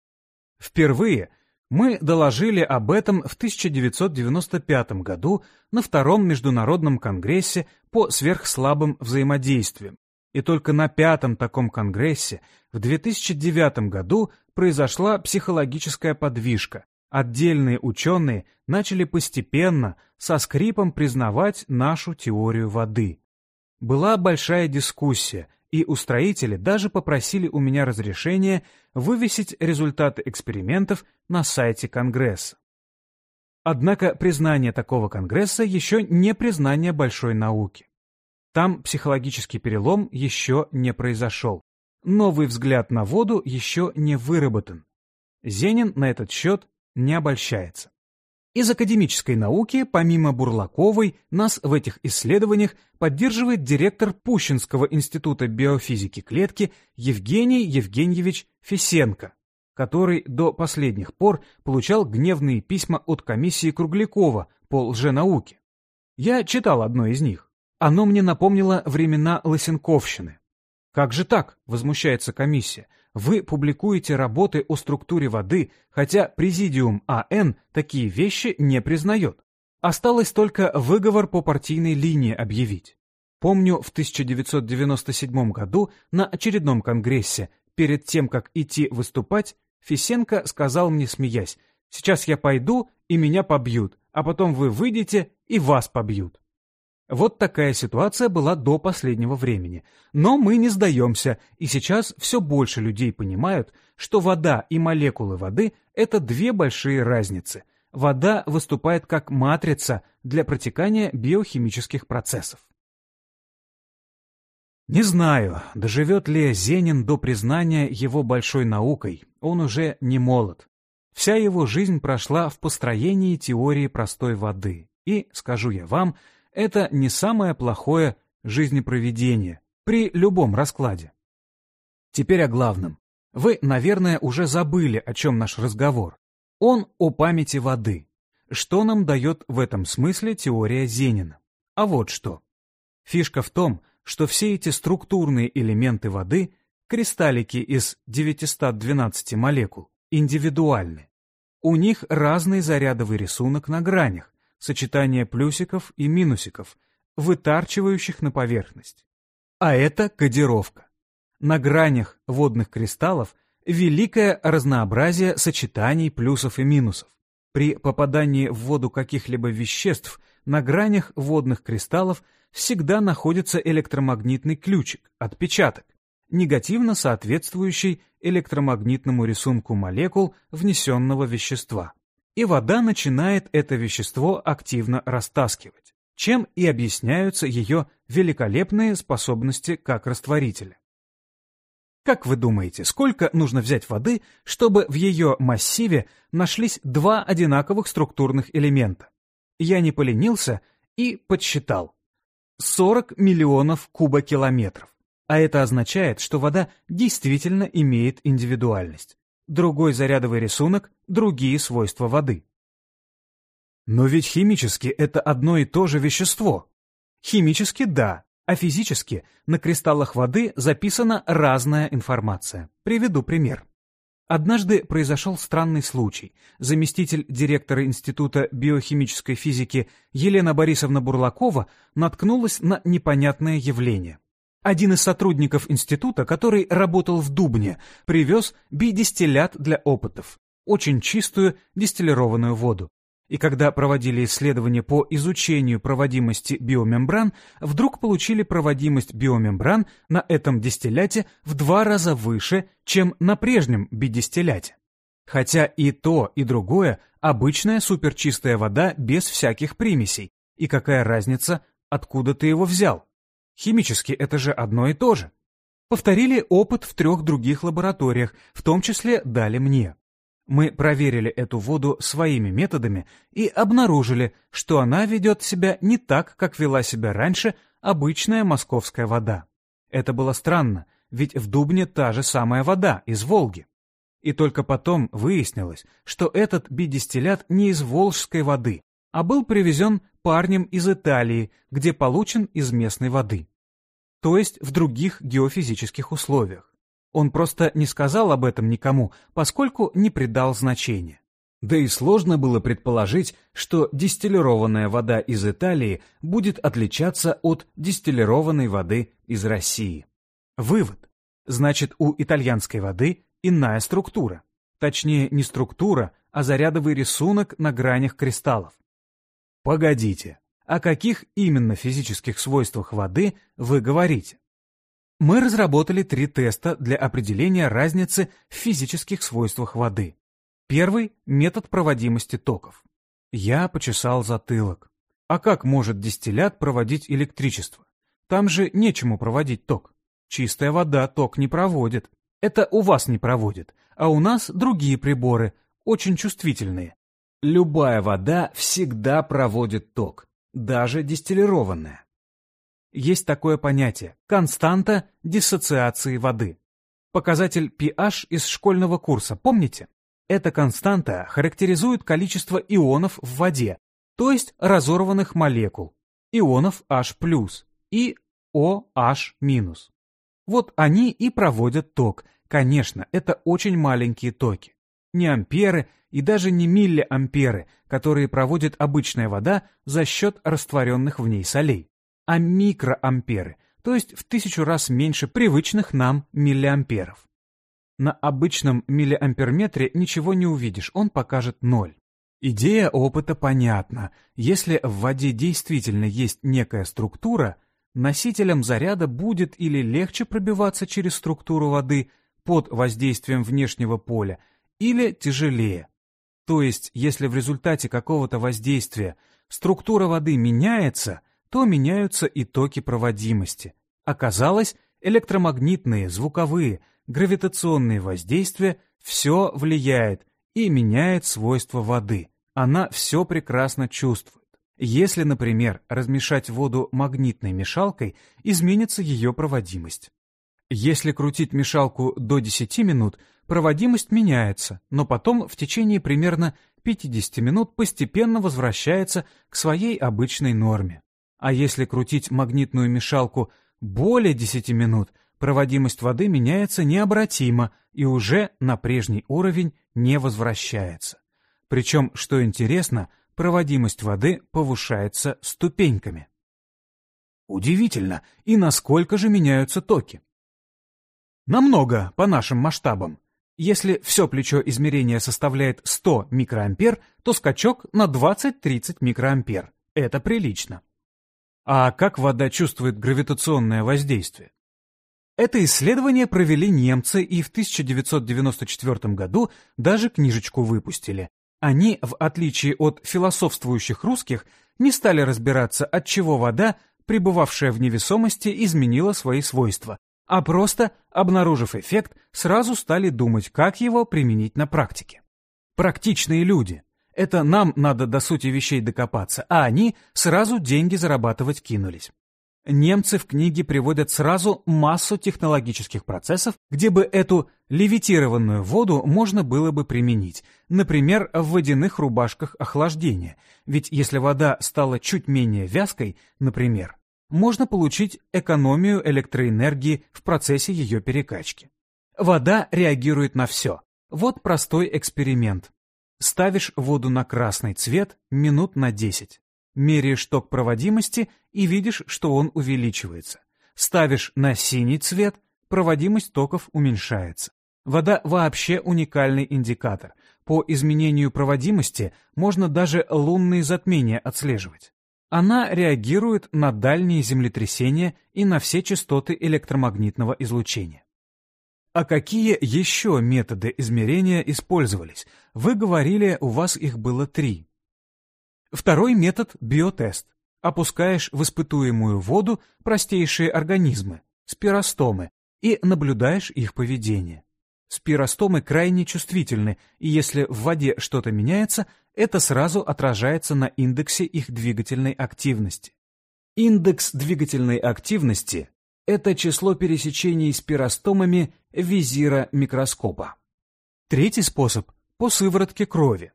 Впервые мы доложили об этом в 1995 году на Втором международном конгрессе по сверхслабым взаимодействиям, И только на пятом таком конгрессе в 2009 году произошла психологическая подвижка. Отдельные ученые начали постепенно, со скрипом признавать нашу теорию воды. Была большая дискуссия, и устроители даже попросили у меня разрешения вывесить результаты экспериментов на сайте Конгресса. Однако признание такого Конгресса еще не признание большой науки. Там психологический перелом еще не произошел. Новый взгляд на воду еще не выработан. Зенин на этот счет не обольщается. Из академической науки, помимо Бурлаковой, нас в этих исследованиях поддерживает директор Пущинского института биофизики клетки Евгений Евгеньевич Фисенко, который до последних пор получал гневные письма от комиссии Круглякова по лженауке. Я читал одно из них. Оно мне напомнило времена Лысенковщины. «Как же так?» — возмущается комиссия. «Вы публикуете работы о структуре воды, хотя Президиум АН такие вещи не признает. Осталось только выговор по партийной линии объявить. Помню, в 1997 году на очередном конгрессе, перед тем, как идти выступать, Фисенко сказал мне, смеясь, «Сейчас я пойду, и меня побьют, а потом вы выйдете, и вас побьют». Вот такая ситуация была до последнего времени. Но мы не сдаемся, и сейчас все больше людей понимают, что вода и молекулы воды — это две большие разницы. Вода выступает как матрица для протекания биохимических процессов. Не знаю, доживет ли Зенин до признания его большой наукой, он уже не молод. Вся его жизнь прошла в построении теории простой воды. И, скажу я вам, — это не самое плохое жизнепроведение при любом раскладе. Теперь о главном. Вы, наверное, уже забыли, о чем наш разговор. Он о памяти воды. Что нам дает в этом смысле теория Зенина? А вот что. Фишка в том, что все эти структурные элементы воды, кристаллики из 912 молекул, индивидуальны. У них разный зарядовый рисунок на гранях, сочетание плюсиков и минусиков, вытарчивающих на поверхность. А это кодировка. На гранях водных кристаллов великое разнообразие сочетаний плюсов и минусов. При попадании в воду каких-либо веществ на гранях водных кристаллов всегда находится электромагнитный ключик, отпечаток, негативно соответствующий электромагнитному рисунку молекул внесенного вещества и вода начинает это вещество активно растаскивать, чем и объясняются ее великолепные способности как растворителя. Как вы думаете, сколько нужно взять воды, чтобы в ее массиве нашлись два одинаковых структурных элемента? Я не поленился и подсчитал. 40 миллионов кубокилометров. А это означает, что вода действительно имеет индивидуальность другой зарядовый рисунок, другие свойства воды. Но ведь химически это одно и то же вещество. Химически – да, а физически на кристаллах воды записана разная информация. Приведу пример. Однажды произошел странный случай. Заместитель директора Института биохимической физики Елена Борисовна Бурлакова наткнулась на непонятное явление. Один из сотрудников института, который работал в Дубне, привез бидистиллят для опытов, очень чистую дистиллированную воду. И когда проводили исследования по изучению проводимости биомембран, вдруг получили проводимость биомембран на этом дистилляте в два раза выше, чем на прежнем бидистилляте. Хотя и то, и другое – обычная суперчистая вода без всяких примесей. И какая разница, откуда ты его взял? Химически это же одно и то же. Повторили опыт в трех других лабораториях, в том числе дали мне. Мы проверили эту воду своими методами и обнаружили, что она ведет себя не так, как вела себя раньше обычная московская вода. Это было странно, ведь в Дубне та же самая вода из Волги. И только потом выяснилось, что этот бидистиллят не из волжской воды, а был привезен парнем из Италии, где получен из местной воды. То есть в других геофизических условиях. Он просто не сказал об этом никому, поскольку не придал значения. Да и сложно было предположить, что дистиллированная вода из Италии будет отличаться от дистиллированной воды из России. Вывод. Значит, у итальянской воды иная структура. Точнее, не структура, а зарядовый рисунок на гранях кристаллов. Погодите, о каких именно физических свойствах воды вы говорите? Мы разработали три теста для определения разницы в физических свойствах воды. Первый – метод проводимости токов. Я почесал затылок. А как может дистиллят проводить электричество? Там же нечему проводить ток. Чистая вода ток не проводит. Это у вас не проводит, а у нас другие приборы, очень чувствительные. Любая вода всегда проводит ток, даже дистиллированная. Есть такое понятие – константа диссоциации воды. Показатель pH из школьного курса, помните? Эта константа характеризует количество ионов в воде, то есть разорванных молекул, ионов H+, и OH-. Вот они и проводят ток. Конечно, это очень маленькие токи. Не амперы и даже не миллиамперы, которые проводит обычная вода за счет растворенных в ней солей, а микроамперы, то есть в тысячу раз меньше привычных нам миллиамперов. На обычном миллиамперметре ничего не увидишь, он покажет ноль. Идея опыта понятна. Если в воде действительно есть некая структура, носителям заряда будет или легче пробиваться через структуру воды под воздействием внешнего поля, или тяжелее. То есть, если в результате какого-то воздействия структура воды меняется, то меняются и токи проводимости. Оказалось, электромагнитные, звуковые, гравитационные воздействия все влияет и меняет свойства воды. Она все прекрасно чувствует. Если, например, размешать воду магнитной мешалкой, изменится ее проводимость. Если крутить мешалку до 10 минут, проводимость меняется, но потом в течение примерно 50 минут постепенно возвращается к своей обычной норме. А если крутить магнитную мешалку более 10 минут, проводимость воды меняется необратимо и уже на прежний уровень не возвращается. Причем, что интересно, проводимость воды повышается ступеньками. Удивительно, и насколько же меняются токи? Намного по нашим масштабам. Если все плечо измерения составляет 100 микроампер, то скачок на 20-30 микроампер. Это прилично. А как вода чувствует гравитационное воздействие? Это исследование провели немцы и в 1994 году даже книжечку выпустили. Они, в отличие от философствующих русских, не стали разбираться, от чего вода, пребывавшая в невесомости, изменила свои свойства, а просто, обнаружив эффект, сразу стали думать, как его применить на практике. Практичные люди. Это нам надо до сути вещей докопаться, а они сразу деньги зарабатывать кинулись. Немцы в книге приводят сразу массу технологических процессов, где бы эту левитированную воду можно было бы применить, например, в водяных рубашках охлаждения, ведь если вода стала чуть менее вязкой, например, можно получить экономию электроэнергии в процессе ее перекачки. Вода реагирует на все. Вот простой эксперимент. Ставишь воду на красный цвет минут на 10. Меряешь ток проводимости и видишь, что он увеличивается. Ставишь на синий цвет, проводимость токов уменьшается. Вода вообще уникальный индикатор. По изменению проводимости можно даже лунные затмения отслеживать. Она реагирует на дальние землетрясения и на все частоты электромагнитного излучения. А какие еще методы измерения использовались? Вы говорили, у вас их было три. Второй метод – биотест. Опускаешь в испытуемую воду простейшие организмы, спиростомы, и наблюдаешь их поведение. Спиростомы крайне чувствительны, и если в воде что-то меняется, это сразу отражается на индексе их двигательной активности. Индекс двигательной активности – это число пересечений спиростомами визира микроскопа. Третий способ – по сыворотке крови.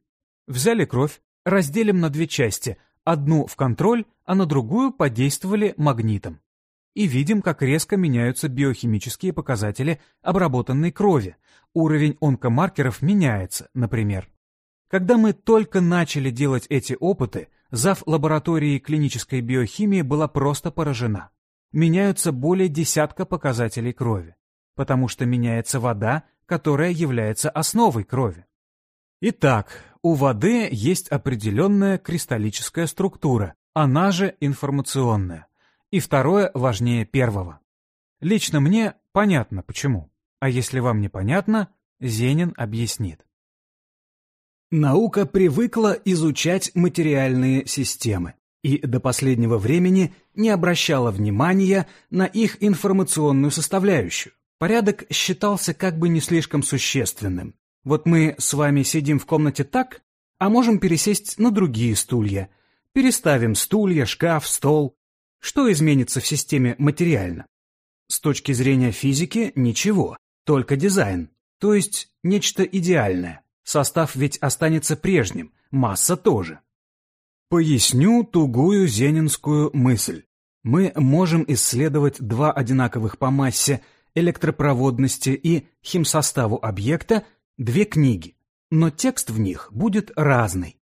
Взяли кровь, разделим на две части, одну в контроль, а на другую подействовали магнитом. И видим, как резко меняются биохимические показатели обработанной крови. Уровень онкомаркеров меняется, например. Когда мы только начали делать эти опыты, зав. лаборатории клинической биохимии была просто поражена. меняются более десятка показателей крови, потому что меняется вода, которая является основой крови. Итак, у воды есть определенная кристаллическая структура, она же информационная. И второе важнее первого. Лично мне понятно почему. А если вам не понятно, Зенин объяснит. Наука привыкла изучать материальные системы и до последнего времени не обращала внимания на их информационную составляющую. Порядок считался как бы не слишком существенным. Вот мы с вами сидим в комнате так, а можем пересесть на другие стулья. Переставим стулья, шкаф, стол. Что изменится в системе материально? С точки зрения физики – ничего, только дизайн, то есть нечто идеальное. Состав ведь останется прежним, масса тоже. Поясню тугую зенинскую мысль. Мы можем исследовать два одинаковых по массе, электропроводности и химсоставу объекта две книги, но текст в них будет разный.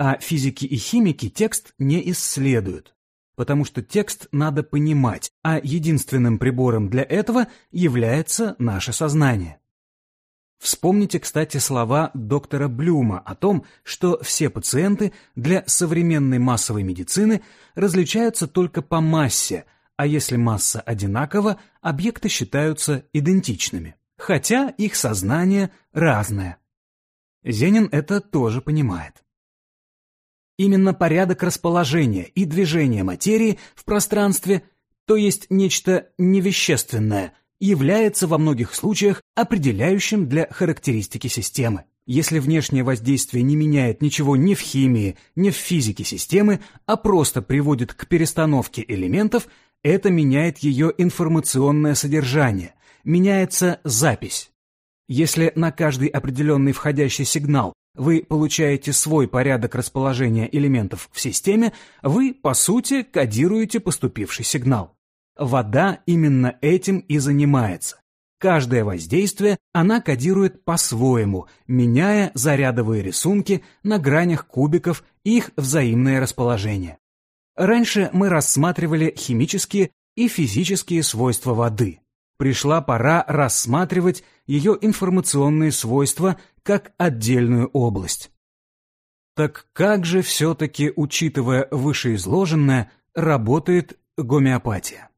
А физики и химики текст не исследуют, потому что текст надо понимать, а единственным прибором для этого является наше сознание. Вспомните, кстати, слова доктора Блюма о том, что все пациенты для современной массовой медицины различаются только по массе, а если масса одинакова, объекты считаются идентичными, хотя их сознание разное. Зенин это тоже понимает. Именно порядок расположения и движения материи в пространстве, то есть нечто невещественное – является во многих случаях определяющим для характеристики системы. Если внешнее воздействие не меняет ничего ни в химии, ни в физике системы, а просто приводит к перестановке элементов, это меняет ее информационное содержание, меняется запись. Если на каждый определенный входящий сигнал вы получаете свой порядок расположения элементов в системе, вы, по сути, кодируете поступивший сигнал. Вода именно этим и занимается. Каждое воздействие она кодирует по-своему, меняя зарядовые рисунки на гранях кубиков и их взаимное расположение. Раньше мы рассматривали химические и физические свойства воды. Пришла пора рассматривать ее информационные свойства как отдельную область. Так как же все-таки, учитывая вышеизложенное, работает гомеопатия?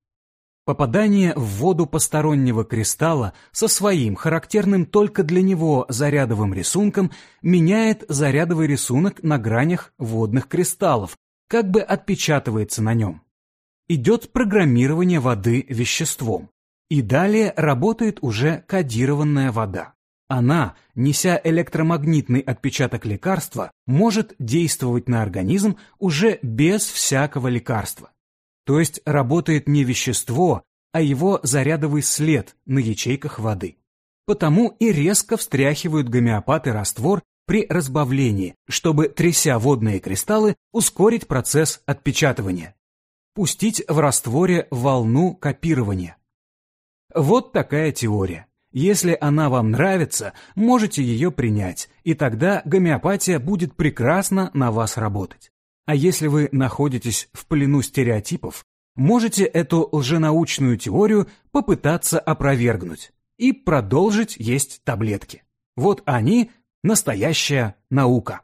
Попадание в воду постороннего кристалла со своим характерным только для него зарядовым рисунком меняет зарядовый рисунок на гранях водных кристаллов, как бы отпечатывается на нем. Идет программирование воды веществом. И далее работает уже кодированная вода. Она, неся электромагнитный отпечаток лекарства, может действовать на организм уже без всякого лекарства. То есть работает не вещество, а его зарядовый след на ячейках воды. Потому и резко встряхивают гомеопаты раствор при разбавлении, чтобы, тряся водные кристаллы, ускорить процесс отпечатывания. Пустить в растворе волну копирования. Вот такая теория. Если она вам нравится, можете ее принять, и тогда гомеопатия будет прекрасно на вас работать. А если вы находитесь в плену стереотипов, можете эту лженаучную теорию попытаться опровергнуть и продолжить есть таблетки. Вот они – настоящая наука.